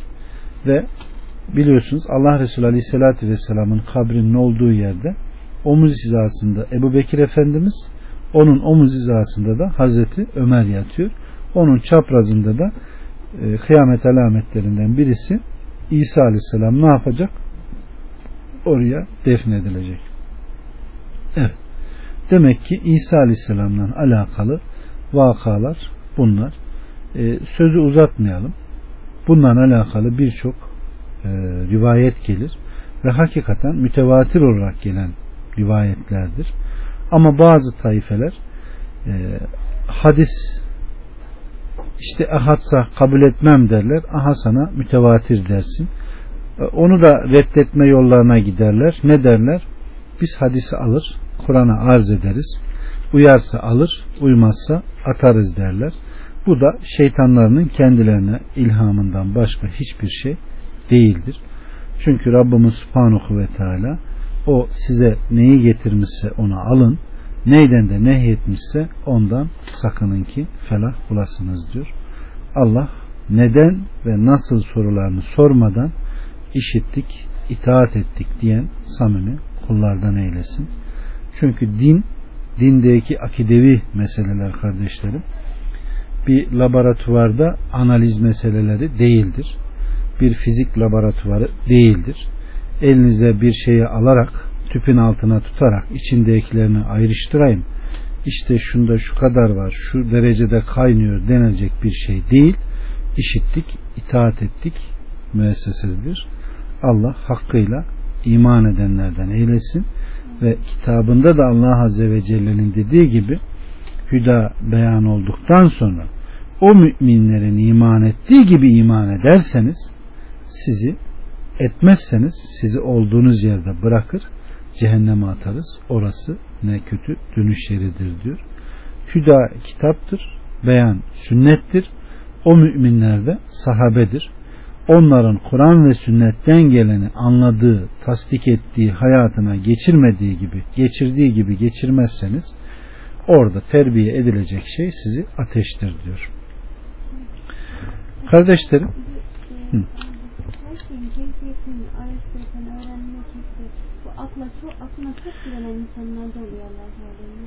ve biliyorsunuz Allah Resulü Aleyhisselatü Vesselam'ın kabrinin olduğu yerde omuz hizasında Ebu Bekir Efendimiz onun omuz hizasında da Hazreti Ömer yatıyor. Onun çaprazında da e, kıyamet alametlerinden birisi İsa Aleyhisselam ne yapacak? Oraya defnedilecek. Evet. Demek ki İsa Aleyhisselam'la alakalı vakalar bunlar. E, sözü uzatmayalım. Bunlarla alakalı birçok e, rivayet gelir ve hakikaten mütevatir olarak gelen rivayetlerdir. Ama bazı taifeler e, hadis işte ahadsa kabul etmem derler. Aha sana mütevatir dersin. E, onu da reddetme yollarına giderler. Ne derler? Biz hadisi alır, Kur'an'a arz ederiz. Uyarsa alır, uymazsa atarız derler. Bu da şeytanlarının kendilerine ilhamından başka hiçbir şey değildir. Çünkü Rabbimiz Subhanahu ve Teala o size neyi getirmişse onu alın. Neyden de nehyetmişse ondan sakının ki felah bulasınız diyor. Allah neden ve nasıl sorularını sormadan işittik, itaat ettik diyen samimi kullardan eylesin. Çünkü din, dindeki akidevi meseleler kardeşlerim, bir laboratuvarda analiz meseleleri değildir. Bir fizik laboratuvarı değildir. Elinize bir şeyi alarak tüpün altına tutarak içindekilerini ayrıştırayım. İşte şunda şu kadar var, şu derecede kaynıyor denecek bir şey değil. İşittik, itaat ettik müessesesidir. Allah hakkıyla iman edenlerden eylesin ve kitabında da Allah Azze ve Celle'nin dediği gibi hüda beyan olduktan sonra o müminlerin iman ettiği gibi iman ederseniz sizi etmezseniz sizi olduğunuz yerde bırakır cehenneme atarız. Orası ne kötü dönüş yeridir diyor. Hüda kitaptır, beyan sünnettir. O müminler de sahabedir. Onların Kur'an ve sünnetten geleni anladığı, tasdik ettiği, hayatına geçirmediği gibi, geçirdiği gibi geçirmezseniz orada terbiye edilecek şey sizi ateştir diyor. Kardeşlerim hı.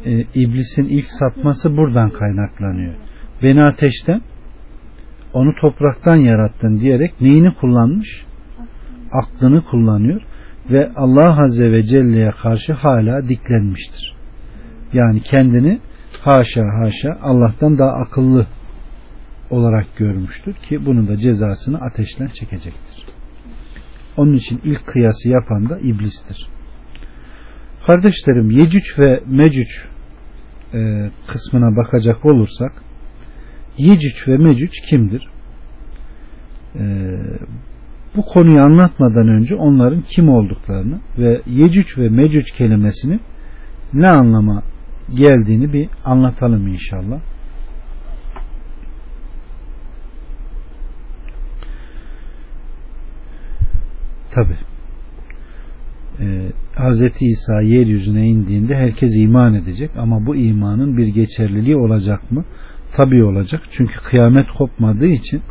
e, iblisin ilk sapması buradan kaynaklanıyor. Beni ateşten onu topraktan yarattın diyerek neyini kullanmış? Aklını kullanıyor ve Allah Azze ve Celle'ye karşı hala diklenmiştir. Yani kendini haşa haşa Allah'tan daha akıllı olarak görmüştür ki bunun da cezasını ateşten çekecektir. Onun için ilk kıyası yapan da iblistir. Kardeşlerim Yecüc ve Mecüc e, kısmına bakacak olursak Yecüc ve Mecüc kimdir? E, bu konuyu anlatmadan önce onların kim olduklarını ve Yecüc ve Mecüc kelimesinin ne anlama geldiğini bir anlatalım inşallah. Tabi. Ee, Hz. İsa yeryüzüne indiğinde herkes iman edecek ama bu imanın bir geçerliliği olacak mı? Tabi olacak. Çünkü kıyamet kopmadığı için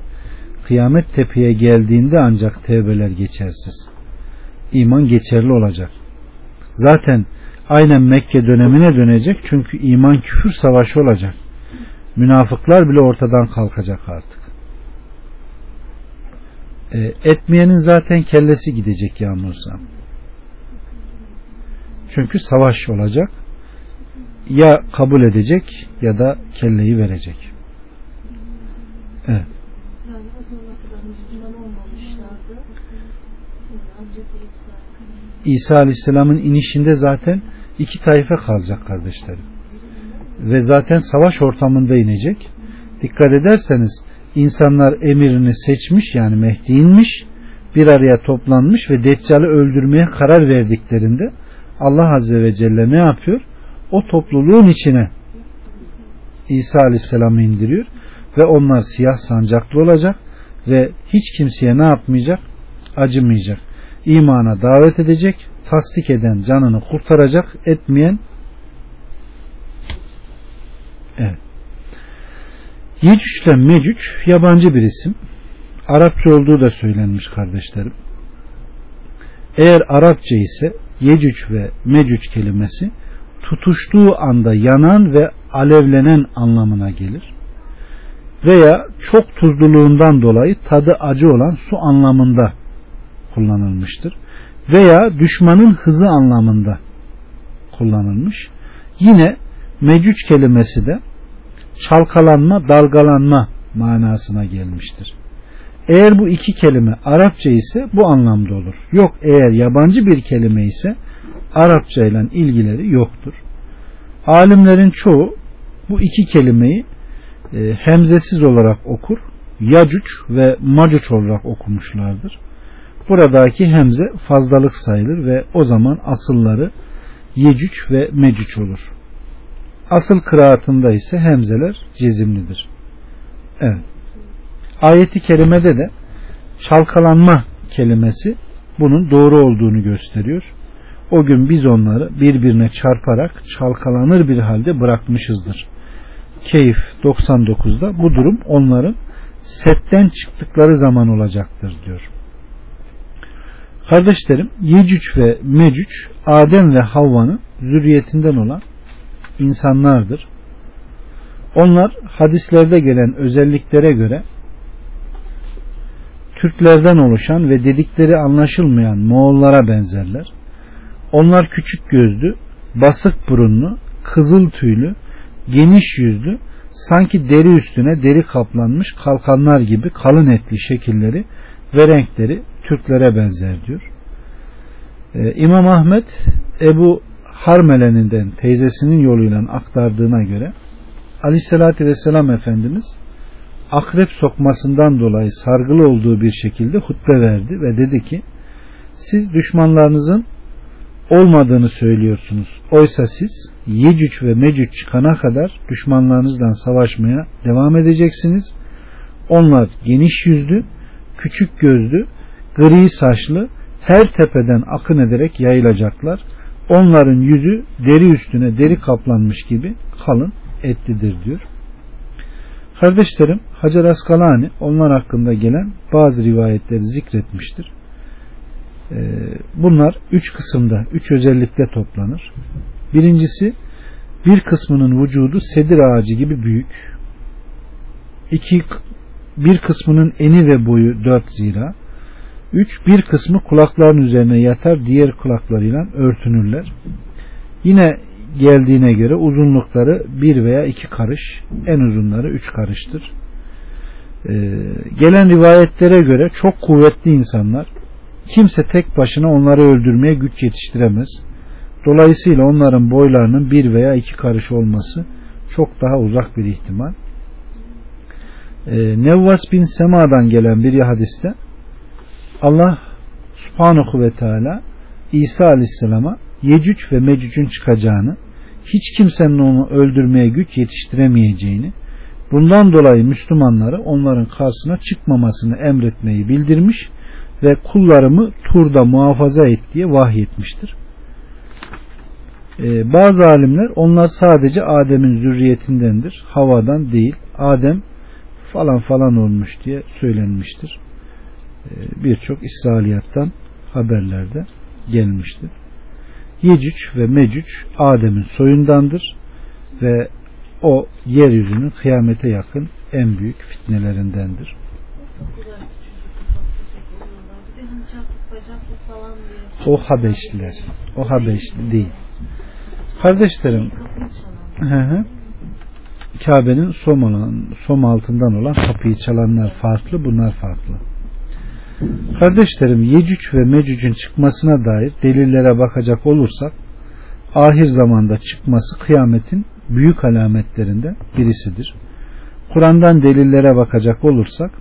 kıyamet tepeye geldiğinde ancak tevbeler geçersiz. İman geçerli olacak. Zaten aynen Mekke dönemine dönecek çünkü iman küfür savaşı olacak. Münafıklar bile ortadan kalkacak artık. E, etmeyenin zaten kellesi gidecek yağmursa. Çünkü savaş olacak. Ya kabul edecek ya da kelleyi verecek. Evet. İsa Aleyhisselam'ın inişinde zaten iki taife kalacak kardeşlerim. Ve zaten savaş ortamında inecek. Dikkat ederseniz insanlar emirini seçmiş yani Mehdi inmiş bir araya toplanmış ve Deccal'i öldürmeye karar verdiklerinde Allah Azze ve Celle ne yapıyor? O topluluğun içine İsa Aleyhisselam'ı indiriyor ve onlar siyah sancaklı olacak ve hiç kimseye ne yapmayacak? Acımayacak. İmana davet edecek, tasdik eden canını kurtaracak, etmeyen evet. Yecüc ile Mecüc yabancı bir isim. Arapça olduğu da söylenmiş kardeşlerim. Eğer Arapça ise Yecüc ve Mecüc kelimesi tutuştuğu anda yanan ve alevlenen anlamına gelir. Veya çok tuzluluğundan dolayı tadı acı olan su anlamında kullanılmıştır. Veya düşmanın hızı anlamında kullanılmış. Yine mecüc kelimesi de çalkalanma, dalgalanma manasına gelmiştir. Eğer bu iki kelime Arapça ise bu anlamda olur. Yok eğer yabancı bir kelime ise Arapça ile ilgileri yoktur. Alimlerin çoğu bu iki kelimeyi e, hemzesiz olarak okur. Yacuc ve macuc olarak okumuşlardır. Buradaki hemze fazlalık sayılır ve o zaman asılları yecüc ve mecüc olur. Asıl kıraatında ise hemzeler cezimlidir. Evet. Ayeti kerimede de çalkalanma kelimesi bunun doğru olduğunu gösteriyor. O gün biz onları birbirine çarparak çalkalanır bir halde bırakmışızdır. Keyif 99'da bu durum onların setten çıktıkları zaman olacaktır diyor. Kardeşlerim Yecüc ve Mecüc Adem ve Havva'nın zürriyetinden olan insanlardır. Onlar hadislerde gelen özelliklere göre Türklerden oluşan ve dedikleri anlaşılmayan Moğollara benzerler. Onlar küçük gözlü, basık burunlu, kızıl tüylü, geniş yüzlü, sanki deri üstüne deri kaplanmış kalkanlar gibi kalın etli şekilleri ve renkleri Türklere benzer diyor. Ee, İmam Ahmet Ebu Harmele'ninden teyzesinin yoluyla aktardığına göre Aleyhisselatü Vesselam Efendimiz akrep sokmasından dolayı sargılı olduğu bir şekilde hutbe verdi ve dedi ki siz düşmanlarınızın olmadığını söylüyorsunuz. Oysa siz Yecüc ve Mecüc çıkana kadar düşmanlarınızla savaşmaya devam edeceksiniz. Onlar geniş yüzlü, küçük gözlü, gri saçlı, her tepeden akın ederek yayılacaklar. Onların yüzü deri üstüne deri kaplanmış gibi kalın etlidir diyor. Kardeşlerim Hacer Askalani onlar hakkında gelen bazı rivayetleri zikretmiştir. Ee, bunlar üç kısımda, üç özellikle toplanır. Birincisi bir kısmının vücudu sedir ağacı gibi büyük. İki, bir kısmının eni ve boyu dört zira. Üç, bir kısmı kulakların üzerine yatar, diğer kulaklarıyla örtünürler. Yine geldiğine göre uzunlukları bir veya iki karış, en uzunları üç karıştır. Ee, gelen rivayetlere göre çok kuvvetli insanlar, kimse tek başına onları öldürmeye güç yetiştiremez. Dolayısıyla onların boylarının bir veya iki karış olması çok daha uzak bir ihtimal. Ee, Nevvas bin Sema'dan gelen bir hadiste Allah subhanahu ve teala İsa aleyhisselama Yecüc ve Mecüc'ün çıkacağını, hiç kimsenin onu öldürmeye güç yetiştiremeyeceğini, bundan dolayı Müslümanları onların karşısına çıkmamasını emretmeyi bildirmiş ve kullarımı turda muhafaza et diye vahyetmiştir. Ee, bazı alimler onlar sadece Adem'in zürriyetindendir. Havadan değil. Adem falan falan olmuş diye söylenmiştir. Ee, Birçok İsrailiyattan haberlerde gelmiştir. Yecüc ve Mecüc Adem'in soyundandır ve o yeryüzünün kıyamete yakın en büyük fitnelerindendir. O Habeşliler. O Habeşli değil. Kardeşlerim Kabe'nin som, olan, som altından olan kapıyı çalanlar farklı, bunlar farklı. Kardeşlerim Yecüc ve Mecüc'ün çıkmasına dair delillere bakacak olursak ahir zamanda çıkması kıyametin büyük alametlerinden birisidir. Kur'an'dan delillere bakacak olursak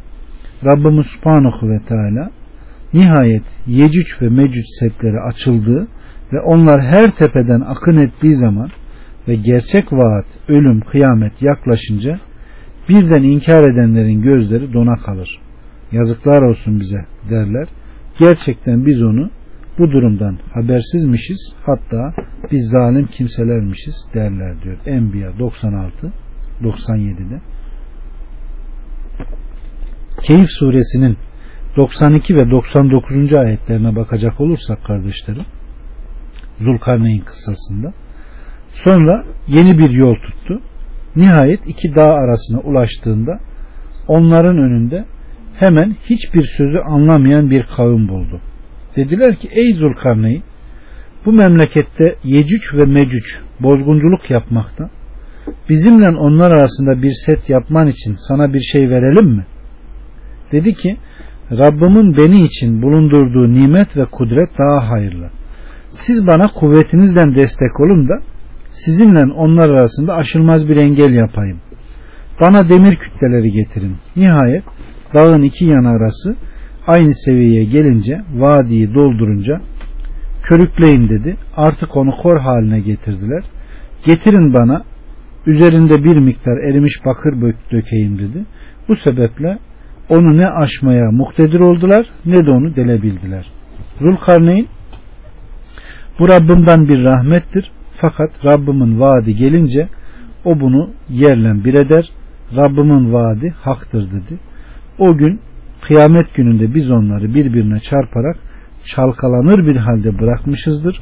Rabbimiz Subhanahu ve Teala nihayet Yecüc ve Mecüc setleri açıldığı ve onlar her tepeden akın ettiği zaman ve gerçek vaat, ölüm, kıyamet yaklaşınca birden inkar edenlerin gözleri dona kalır yazıklar olsun bize derler. Gerçekten biz onu bu durumdan habersizmişiz hatta biz zalim kimselermişiz derler diyor. Enbiya 96 97'de. Keyif suresinin 92 ve 99. ayetlerine bakacak olursak kardeşlerim Zulkarneyn kıssasında sonra yeni bir yol tuttu. Nihayet iki dağ arasına ulaştığında onların önünde hemen hiçbir sözü anlamayan bir kavim buldu. Dediler ki ey Zulkarneyn bu memlekette Yecüc ve Mecüc bozgunculuk yapmakta. Bizimle onlar arasında bir set yapman için sana bir şey verelim mi? Dedi ki Rabbimin beni için bulundurduğu nimet ve kudret daha hayırlı. Siz bana kuvvetinizden destek olun da sizinle onlar arasında aşılmaz bir engel yapayım. Bana demir kütleleri getirin. Nihayet dağın iki yanı arası aynı seviyeye gelince vadiyi doldurunca körükleyin dedi. Artık onu kor haline getirdiler. Getirin bana üzerinde bir miktar erimiş bakır dökeyim dedi. Bu sebeple onu ne aşmaya muktedir oldular ne de onu delebildiler. Zulkarneyn bu Rabbimden bir rahmettir. Fakat Rabbimin vaadi gelince o bunu yerle bir eder. Rabbimin vaadi haktır dedi. O gün kıyamet gününde biz onları birbirine çarparak çalkalanır bir halde bırakmışızdır.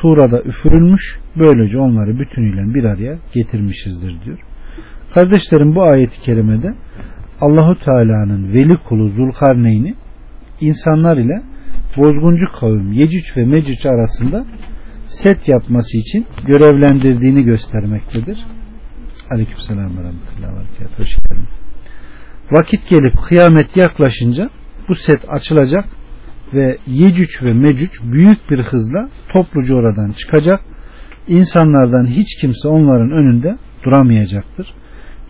Surada üfürülmüş böylece onları bütünüyle bir araya getirmişizdir diyor. Kardeşlerim bu ayeti kerimede Allahu Teala'nın veli kulu Zulkarneyn'i insanlar ile bozguncu kavim Yecüc ve Mecüc arasında set yapması için görevlendirdiğini göstermektedir. Aleykümselam ve rahmetullahi ve Hoş geldin. Vakit gelip kıyamet yaklaşınca bu set açılacak ve Yecüc ve Mecüc büyük bir hızla topluca oradan çıkacak. İnsanlardan hiç kimse onların önünde duramayacaktır.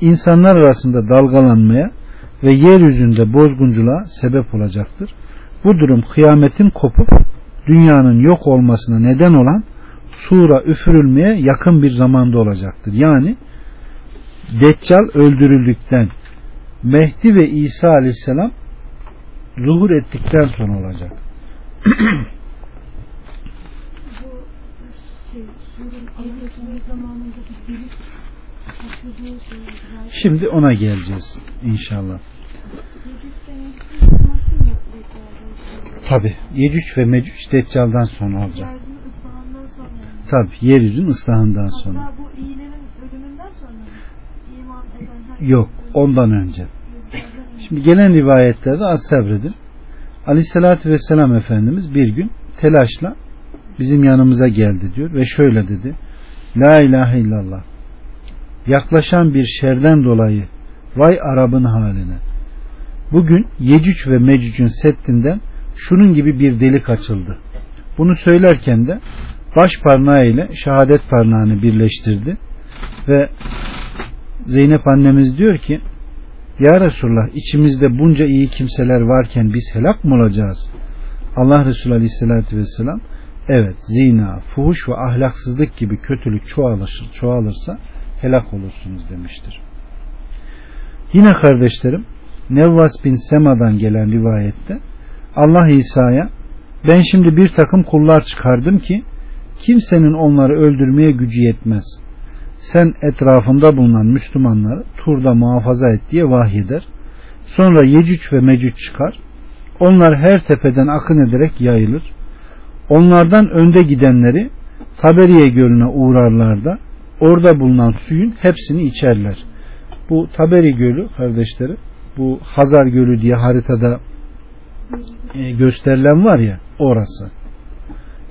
İnsanlar arasında dalgalanmaya ve yeryüzünde bozgunculuğa sebep olacaktır. Bu durum kıyametin kopup dünyanın yok olmasına neden olan sura üfürülmeye yakın bir zamanda olacaktır. Yani Deccal öldürüldükten Mehdi ve İsa aleyhisselam zuhur ettikten sonra olacak. Şimdi ona geleceğiz inşallah. Tabi Yecüc ve Mecüc Deccal'dan sonra olacak. Tabi yeryüzünün ıslahından sonra. bu iyilerin ölümünden sonra? Yok ondan önce. Şimdi gelen rivayetlerde az sabredin. Aleyhissalatü vesselam Efendimiz bir gün telaşla bizim yanımıza geldi diyor ve şöyle dedi. La ilahe illallah. Yaklaşan bir şerden dolayı vay Arap'ın haline. Bugün Yecüc ve Mecüc'ün settinden şunun gibi bir delik açıldı. Bunu söylerken de baş parmağı ile şehadet parmağını birleştirdi ve Zeynep annemiz diyor ki Ya Resulullah içimizde bunca iyi kimseler varken biz helak mı olacağız? Allah Resulü Aleyhisselatü Vesselam evet zina, fuhuş ve ahlaksızlık gibi kötülük çoğalır, çoğalırsa helak olursunuz demiştir. Yine kardeşlerim Nevvas bin Sema'dan gelen rivayette Allah İsa'ya ben şimdi bir takım kullar çıkardım ki kimsenin onları öldürmeye gücü yetmez. Sen etrafında bulunan Müslümanları turda muhafaza et diye vahyeder. Sonra Yecüc ve Mecüc çıkar. Onlar her tepeden akın ederek yayılır. Onlardan önde gidenleri Taberiye Gölü'ne uğrarlar da orada bulunan suyun hepsini içerler. Bu Taberi Gölü kardeşleri bu Hazar Gölü diye haritada e, gösterilen var ya orası.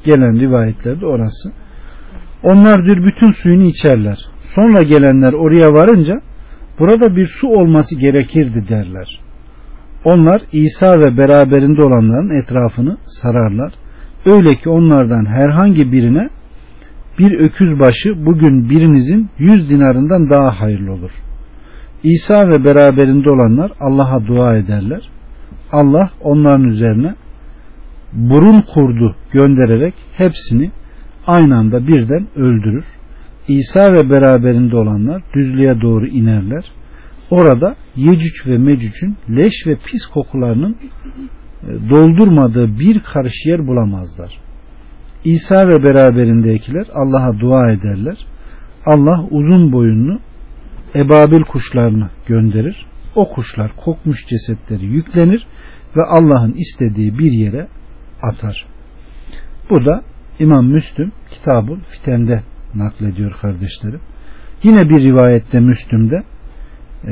Gelen rivayetlerde orası. Onlar diyor bütün suyunu içerler. Sonra gelenler oraya varınca burada bir su olması gerekirdi derler. Onlar İsa ve beraberinde olanların etrafını sararlar. Öyle ki onlardan herhangi birine bir öküz başı bugün birinizin yüz dinarından daha hayırlı olur. İsa ve beraberinde olanlar Allah'a dua ederler. Allah onların üzerine burun kurdu göndererek hepsini aynı anda birden öldürür. İsa ve beraberinde olanlar düzlüğe doğru inerler. Orada Yecüc ve Mecüc'ün leş ve pis kokularının e, doldurmadığı bir karış yer bulamazlar. İsa ve beraberindekiler Allah'a dua ederler. Allah uzun boyunlu ebabil kuşlarını gönderir. O kuşlar kokmuş cesetleri yüklenir ve Allah'ın istediği bir yere atar. Bu da İmam Müslüm kitabın Fiten'de naklediyor kardeşlerim. Yine bir rivayette Müslüm'de e,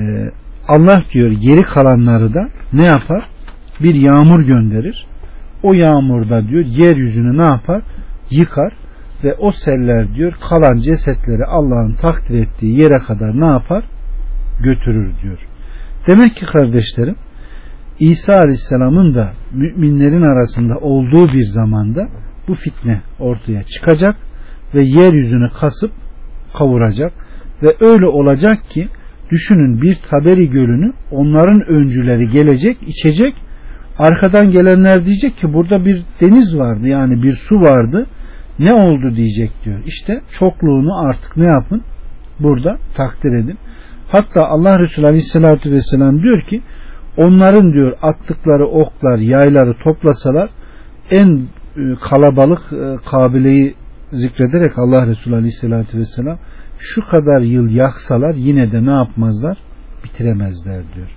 Allah diyor geri kalanları da ne yapar? Bir yağmur gönderir. O yağmurda diyor yeryüzünü ne yapar? Yıkar ve o seller diyor kalan cesetleri Allah'ın takdir ettiği yere kadar ne yapar? Götürür diyor. Demek ki kardeşlerim İsa Aleyhisselam'ın da müminlerin arasında olduğu bir zamanda bu fitne ortaya çıkacak ve yeryüzünü kasıp kavuracak ve öyle olacak ki düşünün bir Taberi gölünü onların öncüleri gelecek içecek arkadan gelenler diyecek ki burada bir deniz vardı yani bir su vardı ne oldu diyecek diyor. İşte çokluğunu artık ne yapın? Burada takdir edin. Hatta Allah Resulü Aleyhisselatü Vesselam diyor ki onların diyor attıkları oklar, yayları toplasalar en e, kalabalık e, kabileyi zikrederek Allah Resulü Aleyhisselatü Vesselam şu kadar yıl yaksalar yine de ne yapmazlar? Bitiremezler diyor.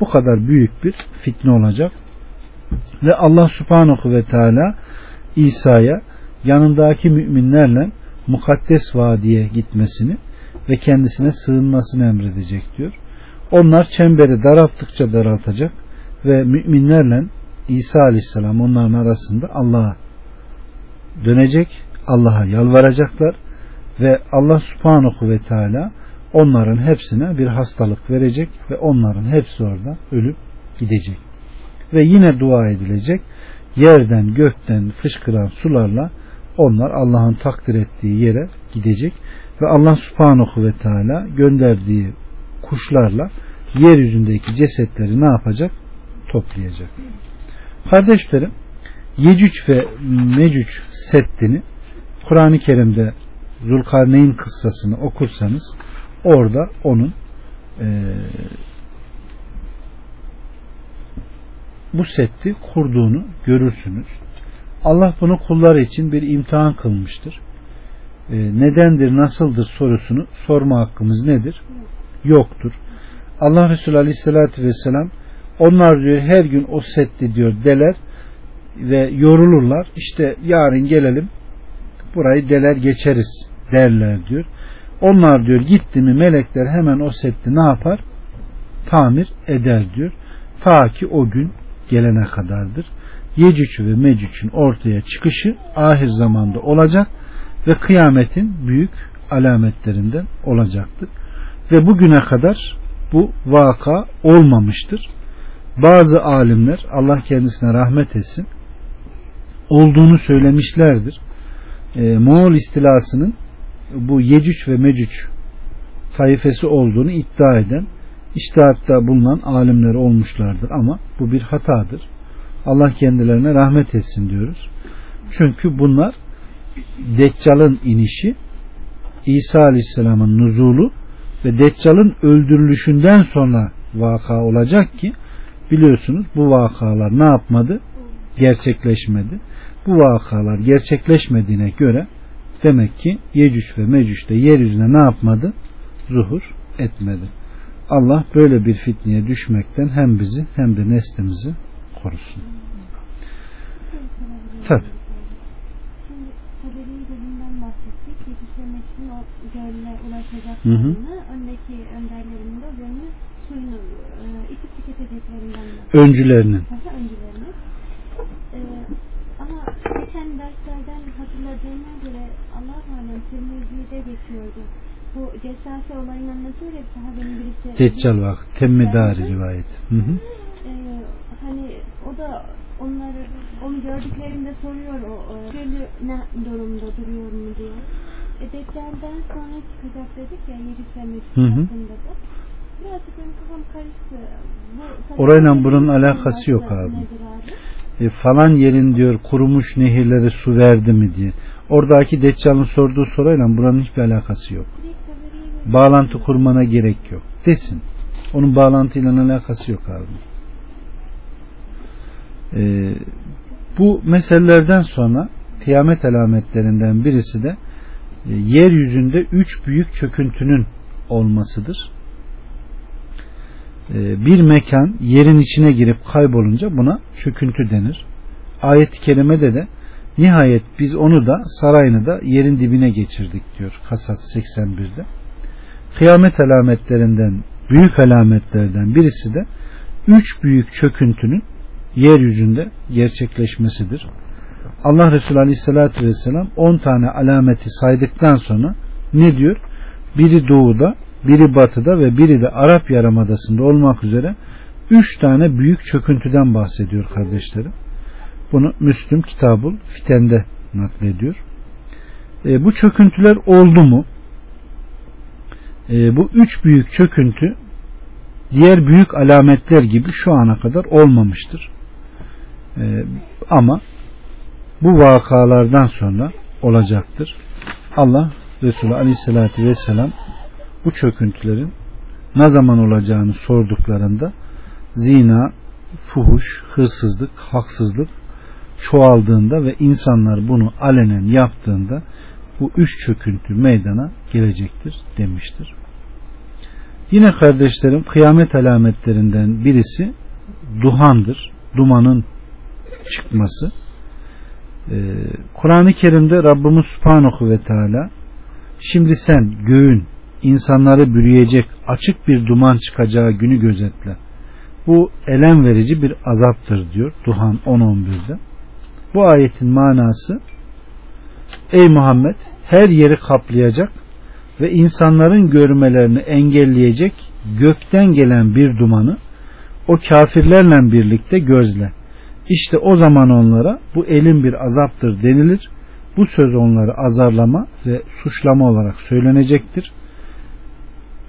Bu kadar büyük bir fitne olacak. Ve Allah Subhanahu ve Teala İsa'ya yanındaki müminlerle mukaddes vadiye gitmesini ve kendisine sığınmasını emredecek diyor. Onlar çemberi daralttıkça daraltacak ve müminlerle İsa Aleyhisselam onların arasında Allah'a dönecek, Allah'a yalvaracaklar ve Allah Subhanahu ve Teala onların hepsine bir hastalık verecek ve onların hepsi orada ölüp gidecek. Ve yine dua edilecek. Yerden gökten fışkıran sularla onlar Allah'ın takdir ettiği yere gidecek ve Allah subhanahu ve teala gönderdiği kuşlarla yeryüzündeki cesetleri ne yapacak? Toplayacak. Kardeşlerim Yecüc ve Mecüc settini Kur'an-ı Kerim'de Zulkarneyn kıssasını okursanız orada onun e, bu setti kurduğunu görürsünüz. Allah bunu kulları için bir imtihan kılmıştır. E, nedendir, nasıldır sorusunu sorma hakkımız nedir? Yoktur. Allah Resulü Aleyhisselatü Vesselam onlar diyor her gün o setti diyor deler ve yorulurlar. İşte yarın gelelim burayı deler geçeriz derler diyor. Onlar diyor gitti mi melekler hemen o setti ne yapar? Tamir eder diyor. Ta ki o gün gelene kadardır. Yecüc ve Mecüc'ün ortaya çıkışı ahir zamanda olacak ve kıyametin büyük alametlerinden olacaktır. Ve bugüne kadar bu vaka olmamıştır. Bazı alimler Allah kendisine rahmet etsin olduğunu söylemişlerdir. E, Moğol istilasının bu Yecüc ve Mecüc tayfesi olduğunu iddia eden iştihatta bulunan alimler olmuşlardır ama bu bir hatadır. Allah kendilerine rahmet etsin diyoruz. Çünkü bunlar Deccal'ın inişi, İsa Aleyhisselam'ın nuzulu ve Deccal'ın öldürülüşünden sonra vaka olacak ki biliyorsunuz bu vakalar ne yapmadı? Gerçekleşmedi. Bu vakalar gerçekleşmediğine göre demek ki Yecüc ve Mecüc de yeryüzüne ne yapmadı? Zuhur etmedi. Allah böyle bir fitneye düşmekten hem bizi hem de neslimizi korusun. Tabi. Gölle ulaşacaklarını, öndeki önderlerinin de o gölün suyunu e, içip tüketeceklerinden. Öncülerinin. Daha öncelerine. E, ama geçen derslerden hatırladığıma göre Allah alem Tirmizi'de geçiyordu. Bu cesase olayını anlatıyor ya sahabenin birisi. Deccal vakti. Temmidari rivayet. Hı hı. Ee, hani o da onları onu gördüklerinde soruyor o e, gölü ne durumda duruyor mu diye. E, Deccal'den sonra çıkacak dedik ya hı. hakkında da. Birazcık benim kafam karıştı. Bu, Orayla bunun alakası yok abi. E, falan yerin diyor kurumuş nehirlere su verdi mi diye. Oradaki Deccal'ın sorduğu soruyla buranın hiçbir alakası yok. Bağlantı kurmana gerek yok. Desin. Onun bağlantıyla alakası yok abi. E, bu meselelerden sonra kıyamet alametlerinden birisi de e, yeryüzünde üç büyük çöküntünün olmasıdır. E, bir mekan yerin içine girip kaybolunca buna çöküntü denir. Ayet-i kerimede de nihayet biz onu da sarayını da yerin dibine geçirdik diyor Kasas 81'de. Kıyamet alametlerinden büyük alametlerden birisi de üç büyük çöküntünün yeryüzünde gerçekleşmesidir. Allah Resulü Aleyhisselatü Vesselam 10 tane alameti saydıktan sonra ne diyor? Biri doğuda, biri batıda ve biri de Arap Yarımadası'nda olmak üzere 3 tane büyük çöküntüden bahsediyor kardeşlerim. Bunu Müslüm Kitabul Fiten'de naklediyor. E, bu çöküntüler oldu mu? E, bu üç büyük çöküntü diğer büyük alametler gibi şu ana kadar olmamıştır. E, ama bu vakalardan sonra olacaktır. Allah Resulü Aleyhisselatü Vesselam bu çöküntülerin ne zaman olacağını sorduklarında zina, fuhuş, hırsızlık, haksızlık çoğaldığında ve insanlar bunu alenen yaptığında bu üç çöküntü meydana gelecektir demiştir. Yine kardeşlerim kıyamet alametlerinden birisi duhandır. Dumanın çıkması. Ee, Kur'an-ı Kerim'de Rabbimiz Subhanahu ve Teala şimdi sen göğün insanları bürüyecek açık bir duman çıkacağı günü gözetle. Bu elem verici bir azaptır diyor Duhan 10-11'de. Bu ayetin manası Ey Muhammed her yeri kaplayacak ve insanların görmelerini engelleyecek gökten gelen bir dumanı o kafirlerle birlikte gözle. İşte o zaman onlara bu elin bir azaptır denilir. Bu söz onları azarlama ve suçlama olarak söylenecektir.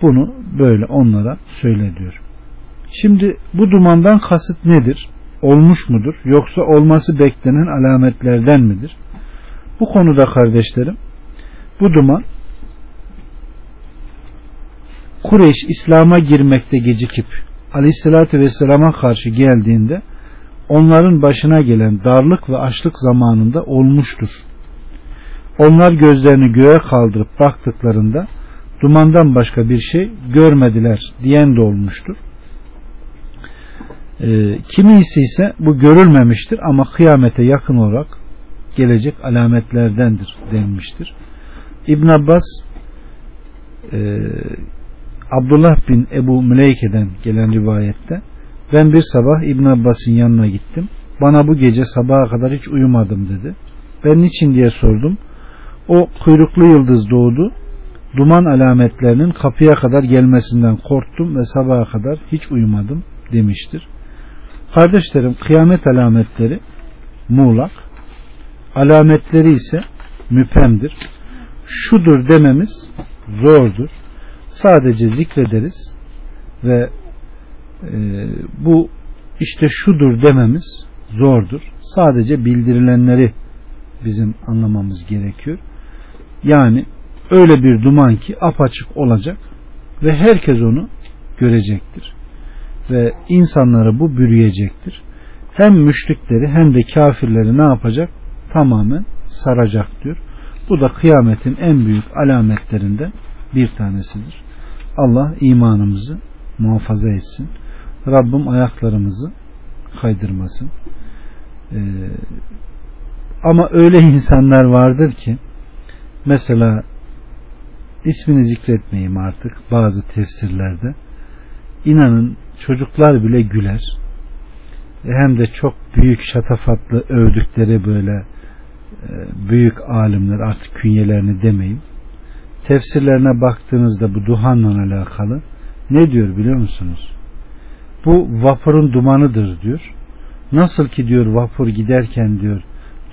Bunu böyle onlara söyle diyor. Şimdi bu dumandan kasıt nedir? Olmuş mudur? Yoksa olması beklenen alametlerden midir? Bu konuda kardeşlerim bu duman Kureyş İslam'a girmekte gecikip Aleyhisselatü Vesselam'a karşı geldiğinde onların başına gelen darlık ve açlık zamanında olmuştur. Onlar gözlerini göğe kaldırıp baktıklarında dumandan başka bir şey görmediler diyen de olmuştur. E, kimisi ise bu görülmemiştir ama kıyamete yakın olarak gelecek alametlerdendir denmiştir. İbn Abbas e, Abdullah bin Ebu Müleyke'den gelen rivayette ben bir sabah İbn Abbas'ın yanına gittim. Bana bu gece sabaha kadar hiç uyumadım dedi. Ben niçin diye sordum. O kuyruklu yıldız doğdu. Duman alametlerinin kapıya kadar gelmesinden korktum ve sabaha kadar hiç uyumadım demiştir. Kardeşlerim kıyamet alametleri muğlak, alametleri ise müpemdir. Şudur dememiz zordur. Sadece zikrederiz ve bu işte şudur dememiz zordur. Sadece bildirilenleri bizim anlamamız gerekiyor. Yani öyle bir duman ki apaçık olacak ve herkes onu görecektir. Ve insanları bu bürüyecektir. Hem müşrikleri hem de kafirleri ne yapacak? Tamamen saracak diyor. Bu da kıyametin en büyük alametlerinden bir tanesidir. Allah imanımızı muhafaza etsin. Rabbim ayaklarımızı kaydırmasın. Ee, ama öyle insanlar vardır ki mesela ismini zikretmeyeyim artık bazı tefsirlerde inanın çocuklar bile güler hem de çok büyük şatafatlı övdükleri böyle e, büyük alimler artık künyelerini demeyeyim tefsirlerine baktığınızda bu duhanla alakalı ne diyor biliyor musunuz? Bu vapurun dumanıdır diyor. Nasıl ki diyor vapur giderken diyor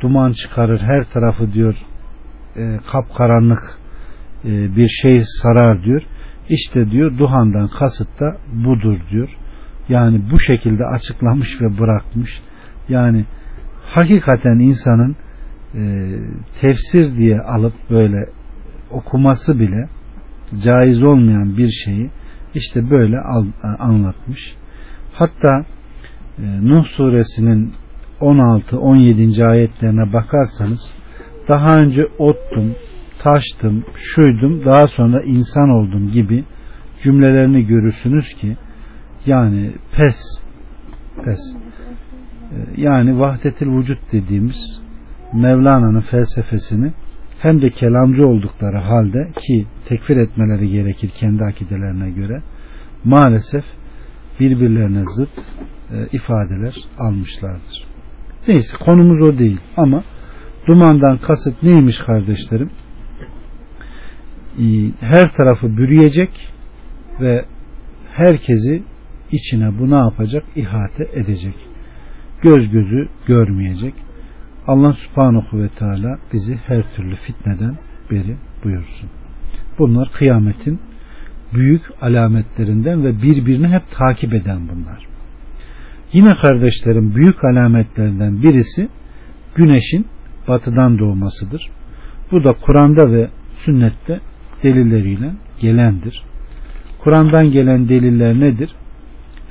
duman çıkarır her tarafı diyor e, kapkaranlık e, bir şey sarar diyor. İşte diyor duhandan kasıt da budur diyor. Yani bu şekilde açıklamış ve bırakmış. Yani hakikaten insanın e, tefsir diye alıp böyle okuması bile caiz olmayan bir şeyi işte böyle anlatmış. Hatta e, Nuh suresinin 16-17. ayetlerine bakarsanız daha önce ottum, taştım, şuydum, daha sonra insan oldum gibi cümlelerini görürsünüz ki yani pes pes e, yani vahdetil vücut dediğimiz Mevlana'nın felsefesini hem de kelamcı oldukları halde ki tekfir etmeleri gerekir kendi akidelerine göre maalesef birbirlerine zıt e, ifadeler almışlardır. Neyse konumuz o değil ama Dumandan kasıt neymiş kardeşlerim? Ee, her tarafı bürüyecek ve herkesi içine bu ne yapacak? İhate edecek. Göz gözü görmeyecek. Allah subhanahu ve teala bizi her türlü fitneden beri buyursun. Bunlar kıyametin büyük alametlerinden ve birbirini hep takip eden bunlar. Yine kardeşlerim büyük alametlerinden birisi güneşin batıdan doğmasıdır. Bu da Kur'an'da ve sünnette delilleriyle gelendir. Kur'an'dan gelen deliller nedir?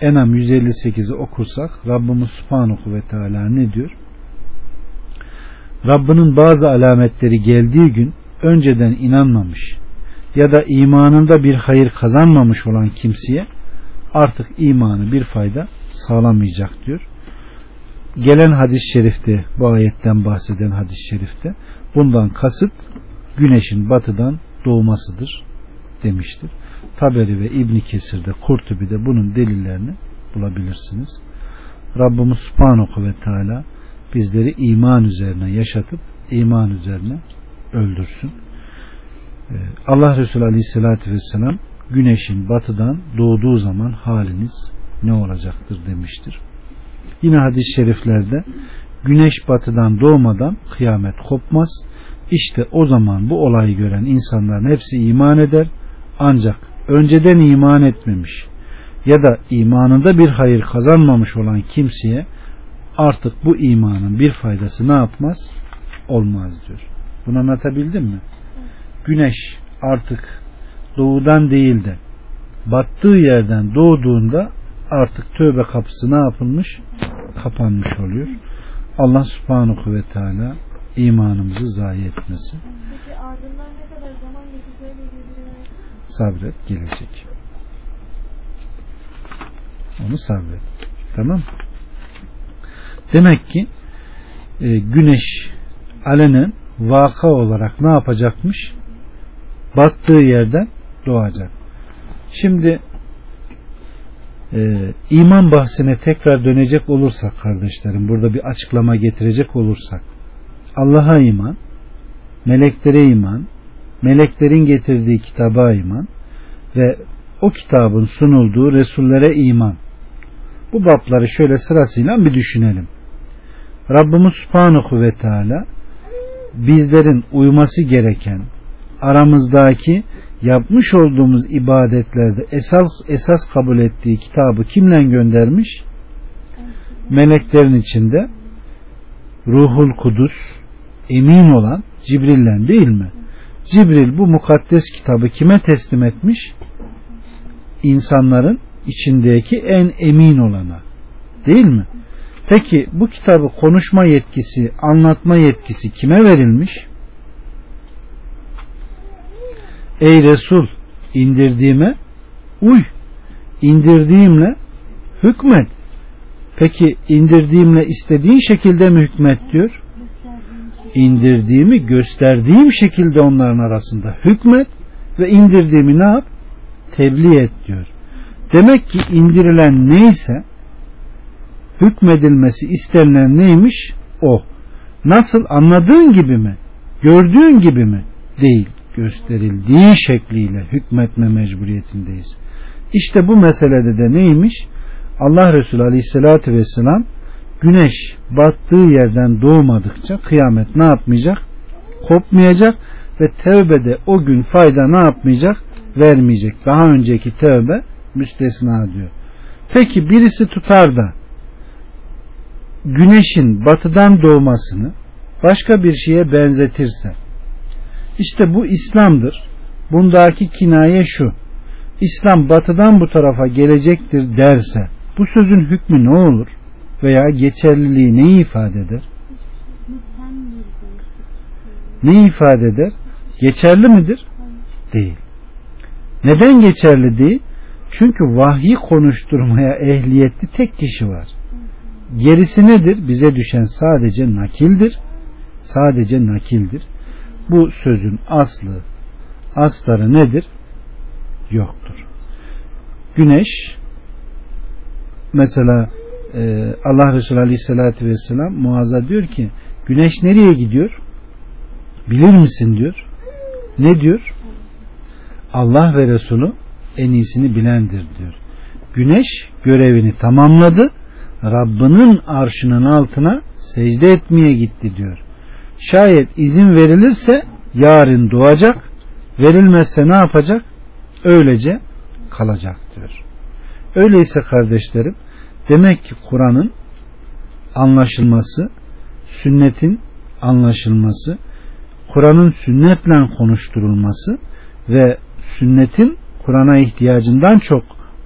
Enam 158'i okursak Rabbimiz Subhanahu ve Teala ne diyor? Rabbinin bazı alametleri geldiği gün önceden inanmamış ya da imanında bir hayır kazanmamış olan kimseye artık imanı bir fayda sağlamayacak diyor. Gelen hadis-i şerifte bu ayetten bahseden hadis-i şerifte bundan kasıt güneşin batıdan doğmasıdır demiştir. Taberi ve İbn Kesir'de Kurtubi'de bunun delillerini bulabilirsiniz. Rabbimiz Subhanahu ve Teala bizleri iman üzerine yaşatıp iman üzerine öldürsün. Ee, Allah Resulü Aleyhisselatü Vesselam güneşin batıdan doğduğu zaman haliniz ne olacaktır demiştir. Yine hadis-i şeriflerde güneş batıdan doğmadan kıyamet kopmaz. İşte o zaman bu olayı gören insanların hepsi iman eder. Ancak önceden iman etmemiş ya da imanında bir hayır kazanmamış olan kimseye artık bu imanın bir faydası ne yapmaz? Olmaz diyor. Bunu anlatabildim mi? Güneş artık doğudan değil de battığı yerden doğduğunda artık tövbe kapısı ne yapılmış? Kapanmış oluyor. Allah subhanahu ve teala imanımızı zayi etmesin. Sabret gelecek. Onu sabret. Tamam Demek ki e, güneş alenen vaka olarak ne yapacakmış? Battığı yerden doğacak. Şimdi e, iman bahsine tekrar dönecek olursak kardeşlerim burada bir açıklama getirecek olursak Allah'a iman meleklere iman meleklerin getirdiği kitaba iman ve o kitabın sunulduğu Resullere iman bu babları şöyle sırasıyla bir düşünelim Rabbimiz Subhanahu ve Teala bizlerin uyması gereken aramızdaki yapmış olduğumuz ibadetlerde esas esas kabul ettiği kitabı kimle göndermiş? Meleklerin içinde Ruhul Kudüs emin olan Cibril'le değil mi? Cibril bu mukaddes kitabı kime teslim etmiş? İnsanların içindeki en emin olana. Değil mi? Peki bu kitabı konuşma yetkisi, anlatma yetkisi kime verilmiş? Ey Resul indirdiğime uy. indirdiğimle hükmet. Peki indirdiğimle istediğin şekilde mi hükmet diyor? İndirdiğimi gösterdiğim şekilde onların arasında hükmet ve indirdiğimi ne yap? Tebliğ et diyor. Demek ki indirilen neyse hükmedilmesi istenilen neymiş? O. Nasıl anladığın gibi mi? Gördüğün gibi mi? Değil. Gösterildiği şekliyle hükmetme mecburiyetindeyiz. İşte bu meselede de neymiş? Allah Resulü Aleyhisselatü Vesselam güneş battığı yerden doğmadıkça kıyamet ne yapmayacak? Kopmayacak ve tevbede o gün fayda ne yapmayacak? Vermeyecek. Daha önceki tevbe müstesna diyor. Peki birisi tutar da güneşin batıdan doğmasını başka bir şeye benzetirse işte bu İslam'dır. Bundaki kinaye şu. İslam batıdan bu tarafa gelecektir derse bu sözün hükmü ne olur? Veya geçerliliği neyi ifade eder? Ne ifade eder? Geçerli midir? Değil. Neden geçerli değil? Çünkü vahyi konuşturmaya ehliyetli tek kişi var. Gerisi nedir? Bize düşen sadece nakildir. Sadece nakildir. Bu sözün aslı, asları nedir? Yoktur. Güneş mesela e, Allah Resulü Aleyhisselatü Vesselam Muaz'a diyor ki güneş nereye gidiyor? Bilir misin diyor. Ne diyor? Allah ve Resulü en iyisini bilendir diyor. Güneş görevini tamamladı. Rabbinin arşının altına secde etmeye gitti diyor. Şayet izin verilirse yarın doğacak. Verilmezse ne yapacak? Öylece kalacak diyor. Öyleyse kardeşlerim demek ki Kur'an'ın anlaşılması, sünnetin anlaşılması, Kur'an'ın sünnetle konuşturulması ve sünnetin Kur'an'a ihtiyacından çok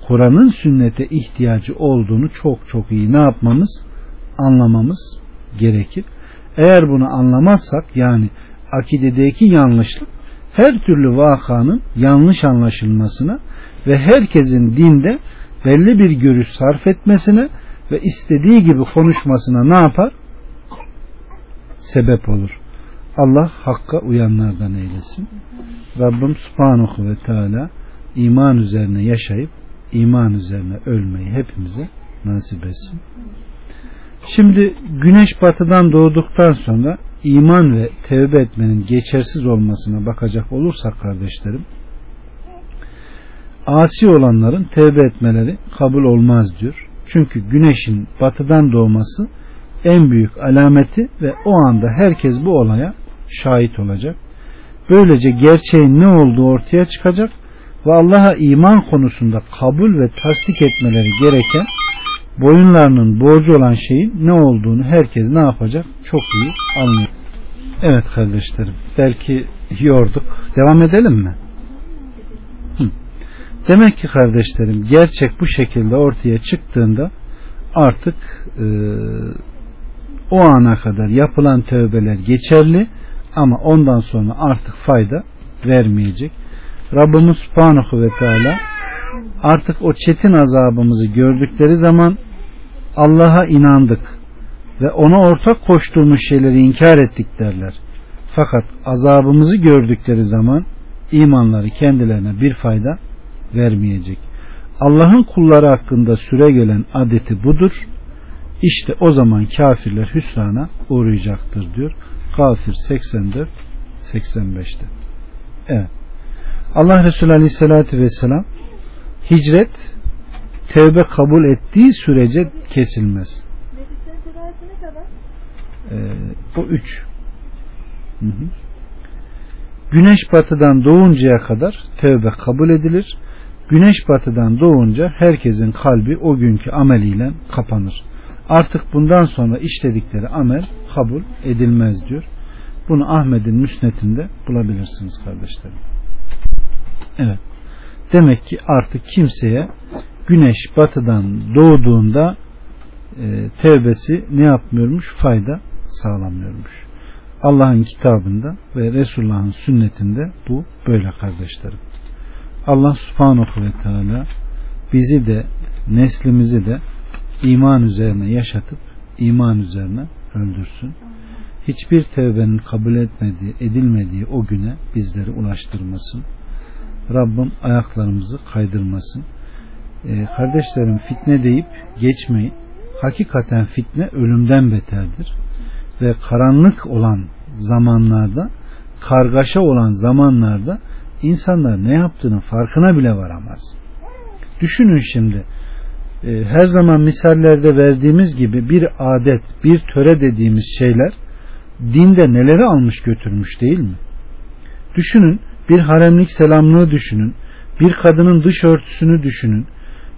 Kur'an'ın sünnete ihtiyacı olduğunu çok çok iyi ne yapmamız? Anlamamız gerekir. Eğer bunu anlamazsak yani akidedeki yanlışlık her türlü vakanın yanlış anlaşılmasına ve herkesin dinde belli bir görüş sarf etmesine ve istediği gibi konuşmasına ne yapar? Sebep olur. Allah hakka uyanlardan eylesin. Rabbim Subhanahu ve Teala iman üzerine yaşayıp iman üzerine ölmeyi hepimize nasip etsin. Şimdi güneş batıdan doğduktan sonra iman ve tevbe etmenin geçersiz olmasına bakacak olursak kardeşlerim asi olanların tevbe etmeleri kabul olmaz diyor. Çünkü güneşin batıdan doğması en büyük alameti ve o anda herkes bu olaya şahit olacak. Böylece gerçeğin ne olduğu ortaya çıkacak ve Allah'a iman konusunda kabul ve tasdik etmeleri gereken boyunlarının borcu olan şeyin ne olduğunu herkes ne yapacak? Çok iyi anlıyor. Evet kardeşlerim belki yorduk. Devam edelim mi? Hı. Demek ki kardeşlerim gerçek bu şekilde ortaya çıktığında artık e, o ana kadar yapılan tövbeler geçerli ama ondan sonra artık fayda vermeyecek. Rabbimiz Subhanahu ve Teala artık o çetin azabımızı gördükleri zaman Allah'a inandık ve ona ortak koştuğumuz şeyleri inkar ettik derler. Fakat azabımızı gördükleri zaman imanları kendilerine bir fayda vermeyecek. Allah'ın kulları hakkında süre gelen adeti budur. İşte o zaman kafirler hüsrana uğrayacaktır diyor. Kafir 84 85'te. Evet. Allah Resulü Aleyhisselatü Vesselam hicret tevbe kabul ettiği sürece kesilmez. Nefislerin tedavisi ne kadar? Ee, bu üç. Hı hı. Güneş batıdan doğuncaya kadar tevbe kabul edilir. Güneş batıdan doğunca herkesin kalbi o günkü ameliyle kapanır. Artık bundan sonra işledikleri amel kabul edilmez diyor. Bunu Ahmet'in müsnetinde bulabilirsiniz kardeşlerim. Evet. Demek ki artık kimseye güneş batıdan doğduğunda e, tevbesi ne yapmıyormuş? Fayda sağlamıyormuş. Allah'ın kitabında ve Resulullah'ın sünnetinde bu böyle kardeşlerim. Allah subhanahu ve teala bizi de neslimizi de iman üzerine yaşatıp iman üzerine öldürsün. Hiçbir tevbenin kabul etmediği, edilmediği o güne bizleri ulaştırmasın. Rabbim ayaklarımızı kaydırmasın. Ee, kardeşlerim fitne deyip geçmeyin. Hakikaten fitne ölümden beterdir. Ve karanlık olan zamanlarda, kargaşa olan zamanlarda insanlar ne yaptığını farkına bile varamaz. Düşünün şimdi e, her zaman misallerde verdiğimiz gibi bir adet, bir töre dediğimiz şeyler dinde neleri almış götürmüş değil mi? Düşünün bir haremlik selamlığı düşünün, bir kadının dış örtüsünü düşünün,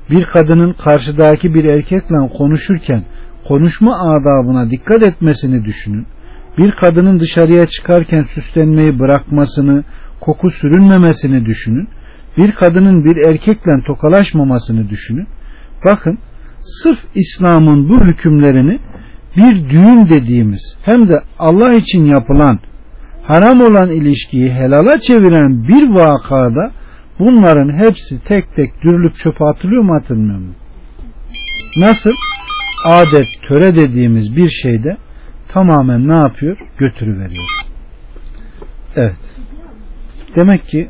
bir kadının karşıdaki bir erkekle konuşurken konuşma adabına dikkat etmesini düşünün. Bir kadının dışarıya çıkarken süslenmeyi bırakmasını, koku sürünmemesini düşünün. Bir kadının bir erkekle tokalaşmamasını düşünün. Bakın sırf İslam'ın bu hükümlerini bir düğün dediğimiz hem de Allah için yapılan haram olan ilişkiyi helala çeviren bir vakada bunların hepsi tek tek dürülüp çöpe atılıyor mu atılmıyor mu? Nasıl? Adet, töre dediğimiz bir şeyde tamamen ne yapıyor? Götürüveriyor. Evet. Demek ki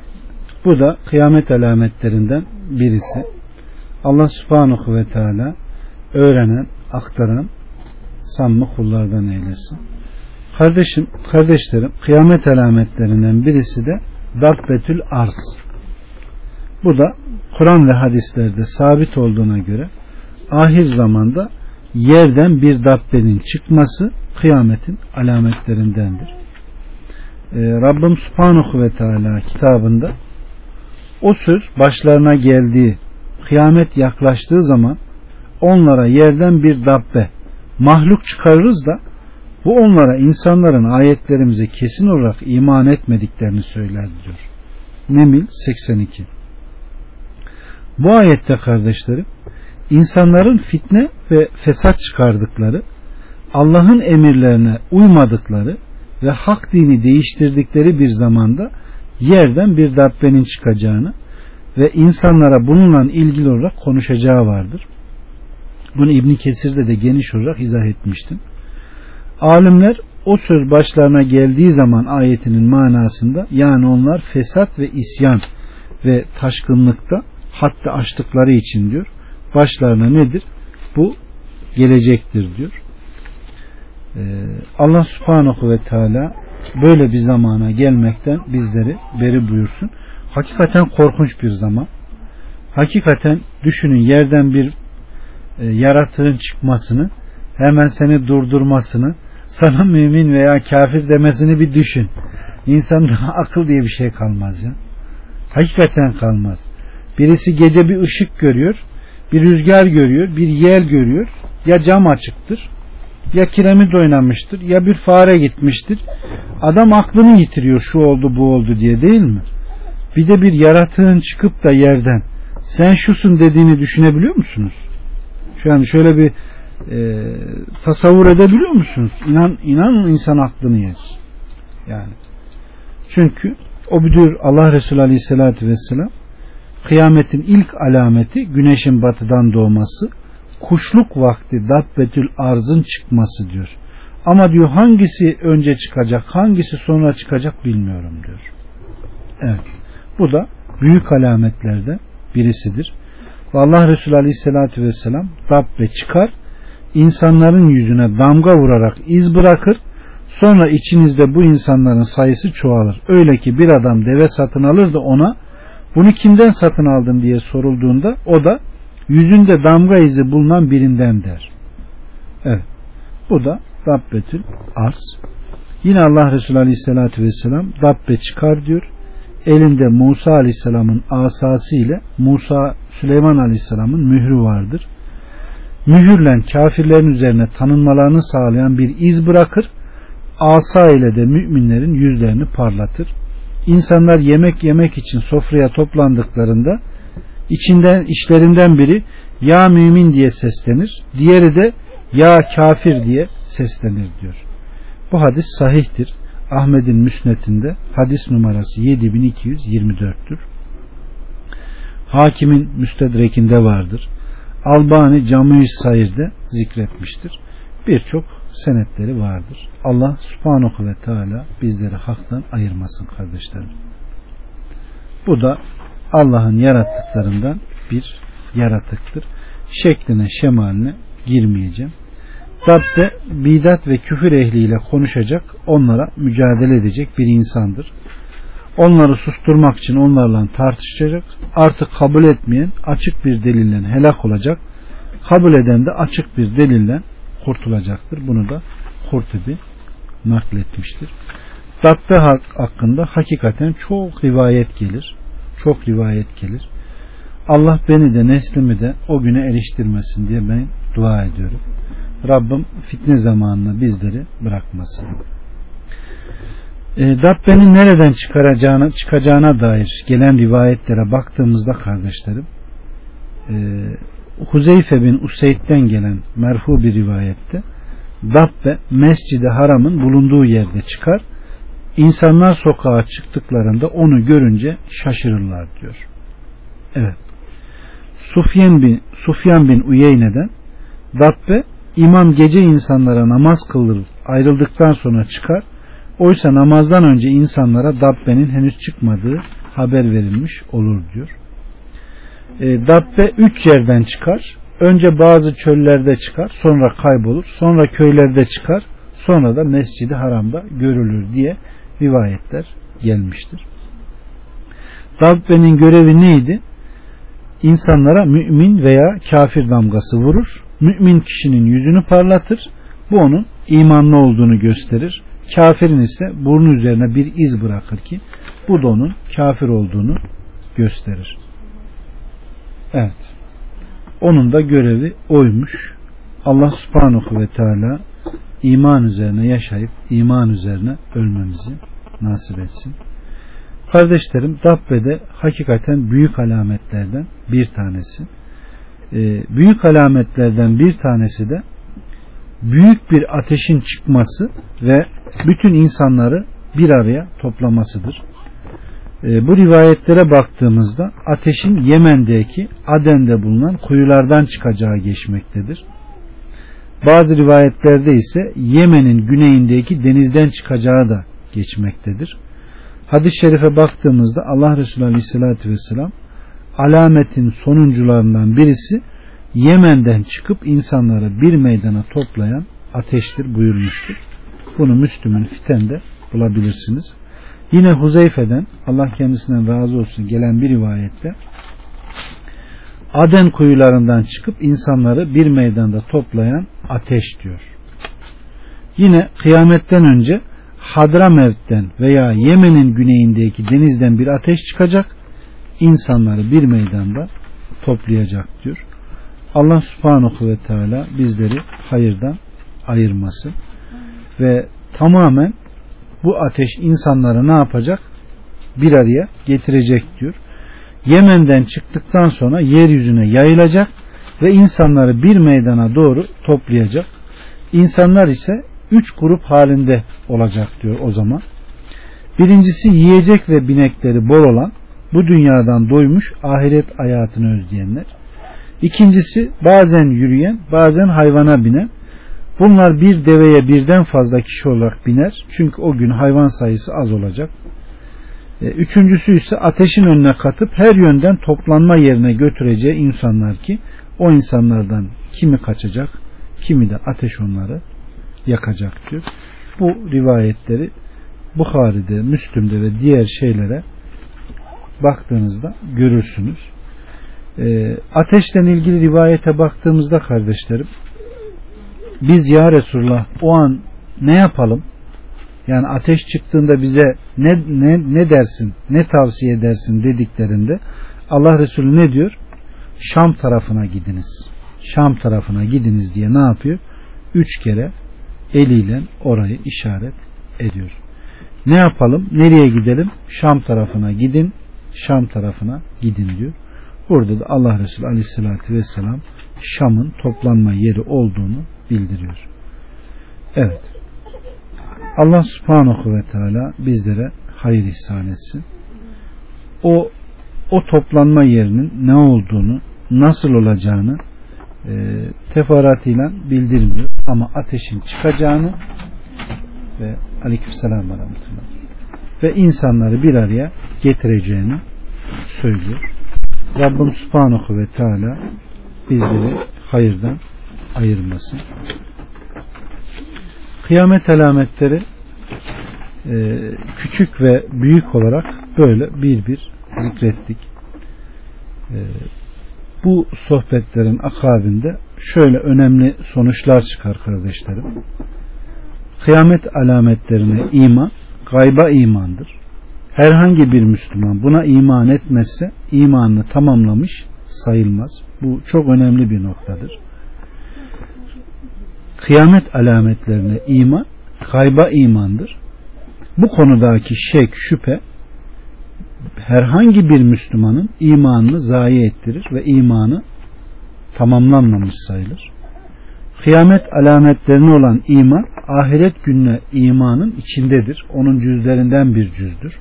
bu da kıyamet alametlerinden birisi. Allah subhanahu ve teala öğrenen, aktaran samimi kullardan eylesin. Kardeşim, kardeşlerim, kıyamet alametlerinden birisi de Dabbetül Arz. Bu da Kur'an ve hadislerde sabit olduğuna göre ahir zamanda yerden bir dabbenin çıkması kıyametin alametlerindendir. Ee, Rabbim Subhanahu ve Teala kitabında o söz başlarına geldiği kıyamet yaklaştığı zaman onlara yerden bir dabbe mahluk çıkarırız da bu onlara insanların ayetlerimize kesin olarak iman etmediklerini söyler diyor. Nemil 82 Bu ayette kardeşlerim insanların fitne ve fesat çıkardıkları Allah'ın emirlerine uymadıkları ve hak dini değiştirdikleri bir zamanda yerden bir dabbenin çıkacağını ve insanlara bununla ilgili olarak konuşacağı vardır. Bunu İbn Kesir'de de geniş olarak izah etmiştim. Alimler o söz başlarına geldiği zaman ayetinin manasında yani onlar fesat ve isyan ve taşkınlıkta hatta açtıkları için diyor başlarına nedir? Bu gelecektir diyor. Ee, Allah subhanahu ve teala böyle bir zamana gelmekten bizleri beri buyursun. Hakikaten korkunç bir zaman. Hakikaten düşünün yerden bir e, yaratığın çıkmasını hemen seni durdurmasını sana mümin veya kafir demesini bir düşün. İnsanda [laughs] akıl diye bir şey kalmaz ya. Hakikaten kalmaz. Birisi gece bir ışık görüyor, bir rüzgar görüyor, bir yel görüyor. Ya cam açıktır, ya kiremit oynamıştır, ya bir fare gitmiştir. Adam aklını yitiriyor şu oldu bu oldu diye değil mi? Bir de bir yaratığın çıkıp da yerden sen şusun dediğini düşünebiliyor musunuz? An şöyle bir e, tasavvur edebiliyor musunuz? İnan, inan insan aklını yer. Yani. Çünkü o bir Allah Resulü Aleyhisselatü Vesselam kıyametin ilk alameti güneşin batıdan doğması kuşluk vakti dabbetül arzın çıkması diyor. Ama diyor hangisi önce çıkacak hangisi sonra çıkacak bilmiyorum diyor. Evet. Bu da büyük alametlerden birisidir. Ve Allah Resulü Aleyhisselatü Vesselam dabbe çıkar insanların yüzüne damga vurarak iz bırakır sonra içinizde bu insanların sayısı çoğalır. Öyle ki bir adam deve satın alır da ona bunu kimden satın aldın diye sorulduğunda o da yüzünde damga izi bulunan birinden der. Evet. Bu da Dabbetül Arz. Yine Allah Resulü Aleyhisselatü Vesselam Dabbe çıkar diyor. Elinde Musa Aleyhisselam'ın asası ile Musa Süleyman Aleyhisselam'ın mührü vardır. Mühürlen kafirlerin üzerine tanınmalarını sağlayan bir iz bırakır. Asa ile de müminlerin yüzlerini parlatır. İnsanlar yemek yemek için sofraya toplandıklarında içinden işlerinden biri ya mümin diye seslenir. Diğeri de ya kafir diye seslenir diyor. Bu hadis sahihtir. Ahmet'in müsnetinde hadis numarası 7224'tür. Hakimin müstedrekinde vardır. Albani Cami-i Sayır'da zikretmiştir. Birçok senetleri vardır. Allah subhanahu ve teala bizleri haktan ayırmasın kardeşlerim. Bu da Allah'ın yarattıklarından bir yaratıktır. Şekline, şemaline girmeyeceğim. Rabbe bidat ve küfür ehliyle konuşacak, onlara mücadele edecek bir insandır. Onları susturmak için onlarla tartışacak, artık kabul etmeyen açık bir delille helak olacak, kabul eden de açık bir delille kurtulacaktır. Bunu da Kurtubi nakletmiştir. Dabbe hakkında hakikaten çok rivayet gelir. Çok rivayet gelir. Allah beni de neslimi de o güne eriştirmesin diye ben dua ediyorum. Rabbim fitne zamanında bizleri bırakmasın. E, Dabbe'nin nereden çıkaracağına, çıkacağına dair gelen rivayetlere baktığımızda kardeşlerim e, Huzeyfe bin Useyd'den gelen merfu bir rivayette Dabbe Mescid-i Haram'ın bulunduğu yerde çıkar İnsanlar sokağa çıktıklarında onu görünce şaşırırlar diyor. Evet. Sufyan bin, Sufyan bin Uyeyne'den Dabbe imam gece insanlara namaz kıldırıp ayrıldıktan sonra çıkar. Oysa namazdan önce insanlara Dabbe'nin henüz çıkmadığı haber verilmiş olur diyor. E, Dabbe üç yerden çıkar. Önce bazı çöllerde çıkar, sonra kaybolur, sonra köylerde çıkar, sonra da Mescid-i Haram'da görülür diye rivayetler gelmiştir. Dabbenin görevi neydi? İnsanlara mümin veya kafir damgası vurur. Mümin kişinin yüzünü parlatır. Bu onun imanlı olduğunu gösterir. Kafirin ise burnu üzerine bir iz bırakır ki bu da onun kafir olduğunu gösterir. Evet. Onun da görevi oymuş. Allah subhanahu ve teala iman üzerine yaşayıp iman üzerine ölmemizi nasip etsin. Kardeşlerim Dabbe'de hakikaten büyük alametlerden bir tanesi. Ee, büyük alametlerden bir tanesi de büyük bir ateşin çıkması ve bütün insanları bir araya toplamasıdır. Ee, bu rivayetlere baktığımızda ateşin Yemen'deki Aden'de bulunan kuyulardan çıkacağı geçmektedir. Bazı rivayetlerde ise Yemen'in güneyindeki denizden çıkacağı da geçmektedir. Hadis-i şerife baktığımızda Allah Resulü Aleyhisselatü Vesselam alametin sonuncularından birisi Yemen'den çıkıp insanları bir meydana toplayan ateştir buyurmuştur. Bunu Müslüm'ün fitende bulabilirsiniz. Yine Huzeyfe'den Allah kendisinden razı olsun gelen bir rivayette Aden kuyularından çıkıp insanları bir meydanda toplayan ateş diyor. Yine kıyametten önce Hadramevt'ten veya Yemen'in güneyindeki denizden bir ateş çıkacak, insanları bir meydanda toplayacak diyor. Allah subhanahu ve teala bizleri hayırdan ayırmasın. Ve tamamen bu ateş insanları ne yapacak? Bir araya getirecek diyor. Yemen'den çıktıktan sonra yeryüzüne yayılacak ve insanları bir meydana doğru toplayacak. İnsanlar ise üç grup halinde olacak diyor o zaman. Birincisi yiyecek ve binekleri bol olan bu dünyadan doymuş ahiret hayatını özleyenler. İkincisi bazen yürüyen bazen hayvana binen. Bunlar bir deveye birden fazla kişi olarak biner. Çünkü o gün hayvan sayısı az olacak. E, üçüncüsü ise ateşin önüne katıp her yönden toplanma yerine götüreceği insanlar ki o insanlardan kimi kaçacak kimi de ateş onları yakacak diyor. Bu rivayetleri Bukhari'de, Müslüm'de ve diğer şeylere baktığınızda görürsünüz. E, ateşle ilgili rivayete baktığımızda kardeşlerim biz ya Resulullah o an ne yapalım? Yani ateş çıktığında bize ne, ne, ne dersin, ne tavsiye edersin dediklerinde Allah Resulü ne diyor? Şam tarafına gidiniz. Şam tarafına gidiniz diye ne yapıyor? Üç kere eliyle orayı işaret ediyor. Ne yapalım? Nereye gidelim? Şam tarafına gidin. Şam tarafına gidin diyor. Burada da Allah Resulü Aleyhisselatü Vesselam Şam'ın toplanma yeri olduğunu bildiriyor. Evet. Allah subhanahu ve teala bizlere hayır ihsan etsin. O o toplanma yerinin ne olduğunu, nasıl olacağını e, teferruatıyla bildirmiyor ama ateşin çıkacağını ve aleykümselam ve ve insanları bir araya getireceğini söylüyor. Rabbim Subhanahu ve Teala bizleri hayırdan ayırmasın. Kıyamet alametleri e, küçük ve büyük olarak böyle bir bir zikrettik. E, bu sohbetlerin akabinde şöyle önemli sonuçlar çıkar kardeşlerim. Kıyamet alametlerine iman, gayba imandır. Herhangi bir Müslüman buna iman etmezse imanını tamamlamış sayılmaz. Bu çok önemli bir noktadır. Kıyamet alametlerine iman, gayba imandır. Bu konudaki şek, şüphe herhangi bir Müslümanın imanını zayi ettirir ve imanı tamamlanmamış sayılır. Kıyamet alametlerine olan iman ahiret gününe imanın içindedir. Onun cüzlerinden bir cüzdür.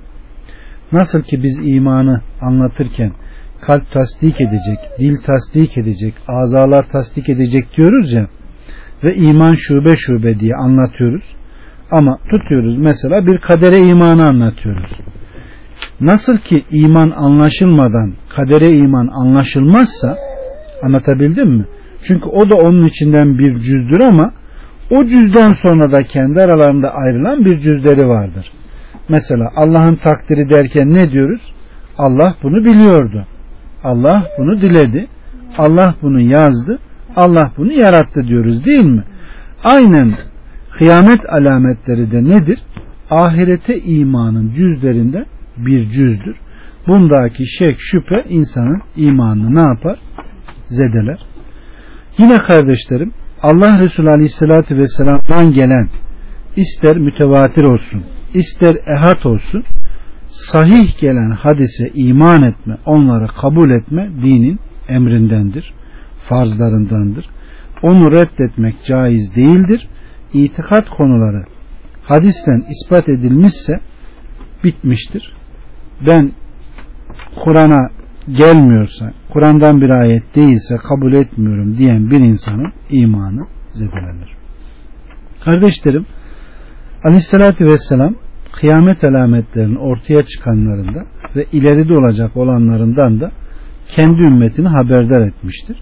Nasıl ki biz imanı anlatırken kalp tasdik edecek, dil tasdik edecek, azalar tasdik edecek diyoruz ya ve iman şube şube diye anlatıyoruz. Ama tutuyoruz mesela bir kadere imanı anlatıyoruz. Nasıl ki iman anlaşılmadan kadere iman anlaşılmazsa anlatabildim mi? Çünkü o da onun içinden bir cüzdür ama O cüzden sonra da kendi aralarında ayrılan bir cüzleri vardır. Mesela Allah'ın takdiri derken ne diyoruz? Allah bunu biliyordu. Allah bunu diledi. Allah bunu yazdı. Allah bunu yarattı diyoruz değil mi? Aynen kıyamet alametleri de nedir? Ahirete imanın cüzlerinde bir cüzdür. Bundaki şek şüphe insanın imanını ne yapar? Zedeler. Yine kardeşlerim Allah Resulü Aleyhisselatü Vesselam'dan gelen ister mütevatir olsun, ister ehat olsun sahih gelen hadise iman etme, onları kabul etme dinin emrindendir, farzlarındandır. Onu reddetmek caiz değildir. İtikat konuları hadisten ispat edilmişse bitmiştir. Ben Kur'an'a gelmiyorsa, Kur'an'dan bir ayet değilse kabul etmiyorum diyen bir insanın imanı zedelenir. Kardeşlerim, Aleyhisselatü Vesselam kıyamet alametlerinin ortaya çıkanlarında ve ileride olacak olanlarından da kendi ümmetini haberdar etmiştir.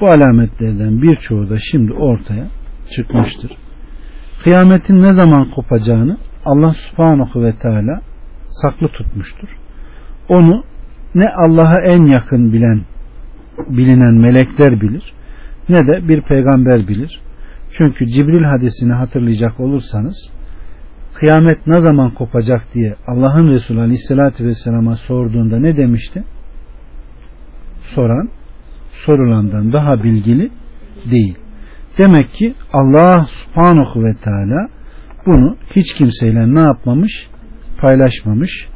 Bu alametlerden birçoğu da şimdi ortaya çıkmıştır. Kıyametin ne zaman kopacağını Allah subhanahu ve teala saklı tutmuştur. Onu ne Allah'a en yakın bilen bilinen melekler bilir ne de bir peygamber bilir. Çünkü Cibril hadisini hatırlayacak olursanız kıyamet ne zaman kopacak diye Allah'ın Resulü Aleyhisselatü Vesselam'a sorduğunda ne demişti? Soran sorulandan daha bilgili değil. Demek ki Allah subhanahu ve teala bunu hiç kimseyle ne yapmamış? Paylaşmamış.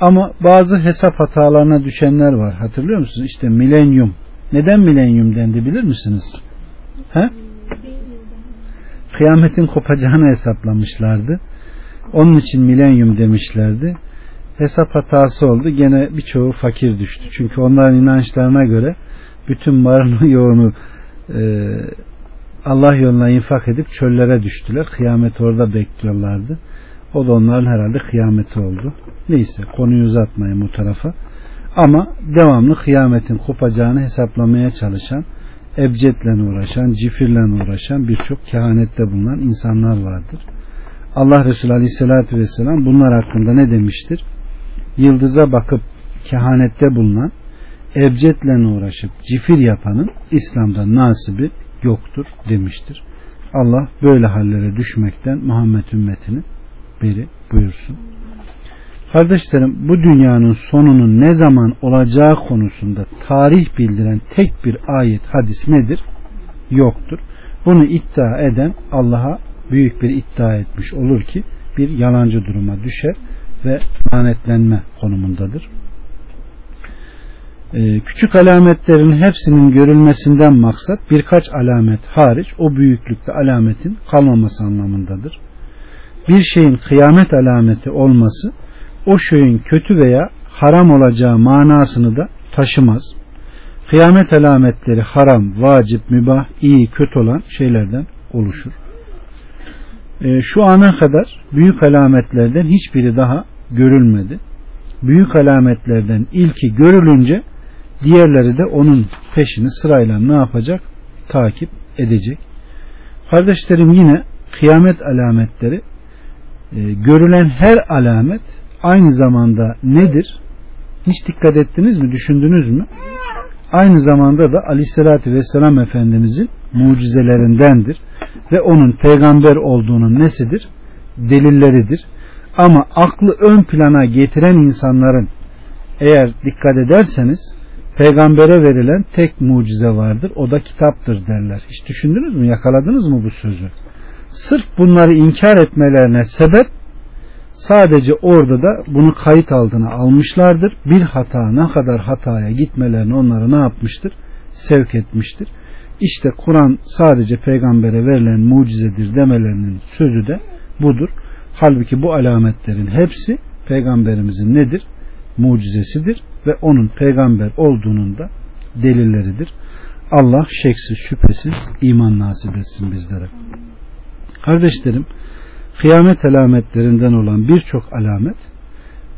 Ama bazı hesap hatalarına düşenler var. Hatırlıyor musunuz? İşte milenyum. Neden milenyum dendi bilir misiniz? He? Kıyametin kopacağını hesaplamışlardı. Onun için milenyum demişlerdi. Hesap hatası oldu. Gene birçoğu fakir düştü. Çünkü onların inançlarına göre bütün marını [laughs] yoğunu e, Allah yoluna infak edip çöllere düştüler. Kıyamet orada bekliyorlardı. O da onların herhalde kıyameti oldu. Neyse konuyu uzatmayayım o tarafa. Ama devamlı kıyametin kopacağını hesaplamaya çalışan, ebcetle uğraşan, cifirle uğraşan birçok kehanette bulunan insanlar vardır. Allah Resulü Aleyhisselatü Vesselam bunlar hakkında ne demiştir? Yıldıza bakıp kehanette bulunan, ebcetle uğraşıp cifir yapanın İslam'da nasibi yoktur demiştir. Allah böyle hallere düşmekten Muhammed ümmetini beri buyursun. Kardeşlerim bu dünyanın sonunun ne zaman olacağı konusunda tarih bildiren tek bir ayet hadis nedir? Yoktur. Bunu iddia eden Allah'a büyük bir iddia etmiş olur ki bir yalancı duruma düşer ve lanetlenme konumundadır. Ee, küçük alametlerin hepsinin görülmesinden maksat birkaç alamet hariç o büyüklükte alametin kalmaması anlamındadır. Bir şeyin kıyamet alameti olması o şeyin kötü veya haram olacağı manasını da taşımaz. Kıyamet alametleri haram, vacip, mübah, iyi, kötü olan şeylerden oluşur. E, şu ana kadar büyük alametlerden hiçbiri daha görülmedi. Büyük alametlerden ilki görülünce diğerleri de onun peşini sırayla ne yapacak? Takip edecek. Kardeşlerim yine kıyamet alametleri e, görülen her alamet aynı zamanda nedir? Hiç dikkat ettiniz mi? Düşündünüz mü? Aynı zamanda da Aleyhisselatü Vesselam Efendimizin mucizelerindendir. Ve onun peygamber olduğunun nesidir? Delilleridir. Ama aklı ön plana getiren insanların eğer dikkat ederseniz peygambere verilen tek mucize vardır. O da kitaptır derler. Hiç düşündünüz mü? Yakaladınız mı bu sözü? Sırf bunları inkar etmelerine sebep sadece orada da bunu kayıt altına almışlardır. Bir hata ne kadar hataya gitmelerini onları ne yapmıştır? Sevk etmiştir. İşte Kur'an sadece peygambere verilen mucizedir demelerinin sözü de budur. Halbuki bu alametlerin hepsi peygamberimizin nedir? Mucizesidir ve onun peygamber olduğunun da delilleridir. Allah şeksiz şüphesiz iman nasip etsin bizlere. Kardeşlerim, kıyamet alametlerinden olan birçok alamet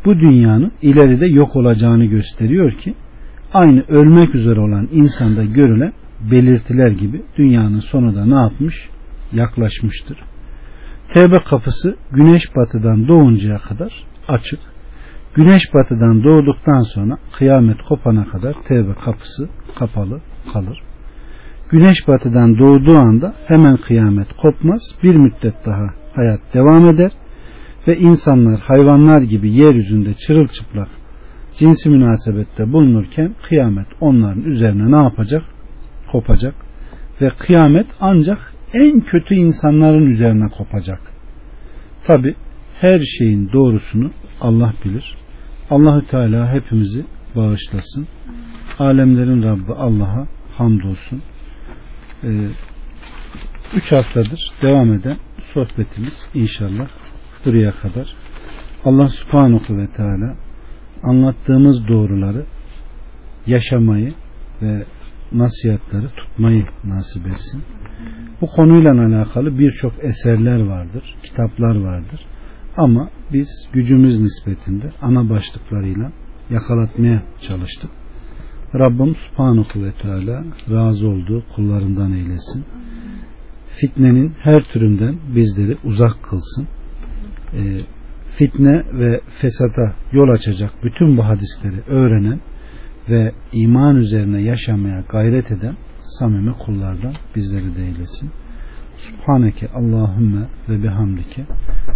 bu dünyanın ileride yok olacağını gösteriyor ki aynı ölmek üzere olan insanda görülen belirtiler gibi dünyanın sonu da ne yapmış? yaklaşmıştır. Tevbe kapısı güneş batıdan doğuncaya kadar açık. Güneş batıdan doğduktan sonra kıyamet kopana kadar tevbe kapısı kapalı kalır. Güneş batıdan doğduğu anda hemen kıyamet kopmaz. Bir müddet daha hayat devam eder ve insanlar hayvanlar gibi yeryüzünde çırılçıplak cinsi münasebette bulunurken kıyamet onların üzerine ne yapacak? Kopacak. Ve kıyamet ancak en kötü insanların üzerine kopacak. Tabi her şeyin doğrusunu Allah bilir. Allahü Teala hepimizi bağışlasın. Alemlerin Rabbi Allah'a hamdolsun. Ee, üç haftadır devam eden sohbetimiz inşallah buraya kadar. Allah subhanahu ve teala anlattığımız doğruları yaşamayı ve nasihatleri tutmayı nasip etsin. Bu konuyla alakalı birçok eserler vardır, kitaplar vardır. Ama biz gücümüz nispetinde ana başlıklarıyla yakalatmaya çalıştık. Rabbim Subhanahu ve Teala razı olduğu kullarından eylesin. Fitnenin her türünden bizleri uzak kılsın. E, fitne ve fesata yol açacak bütün bu hadisleri öğrenen ve iman üzerine yaşamaya gayret eden samimi kullardan bizleri de eylesin. Subhaneke Allahümme ve bihamdike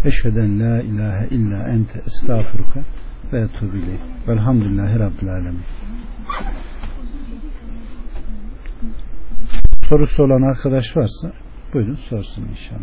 eşheden la ilahe illa ente estağfuruka ve etubu ileyh. Velhamdülillahi Rabbil Alemin. Sorusu olan arkadaş varsa buyurun sorsun inşallah.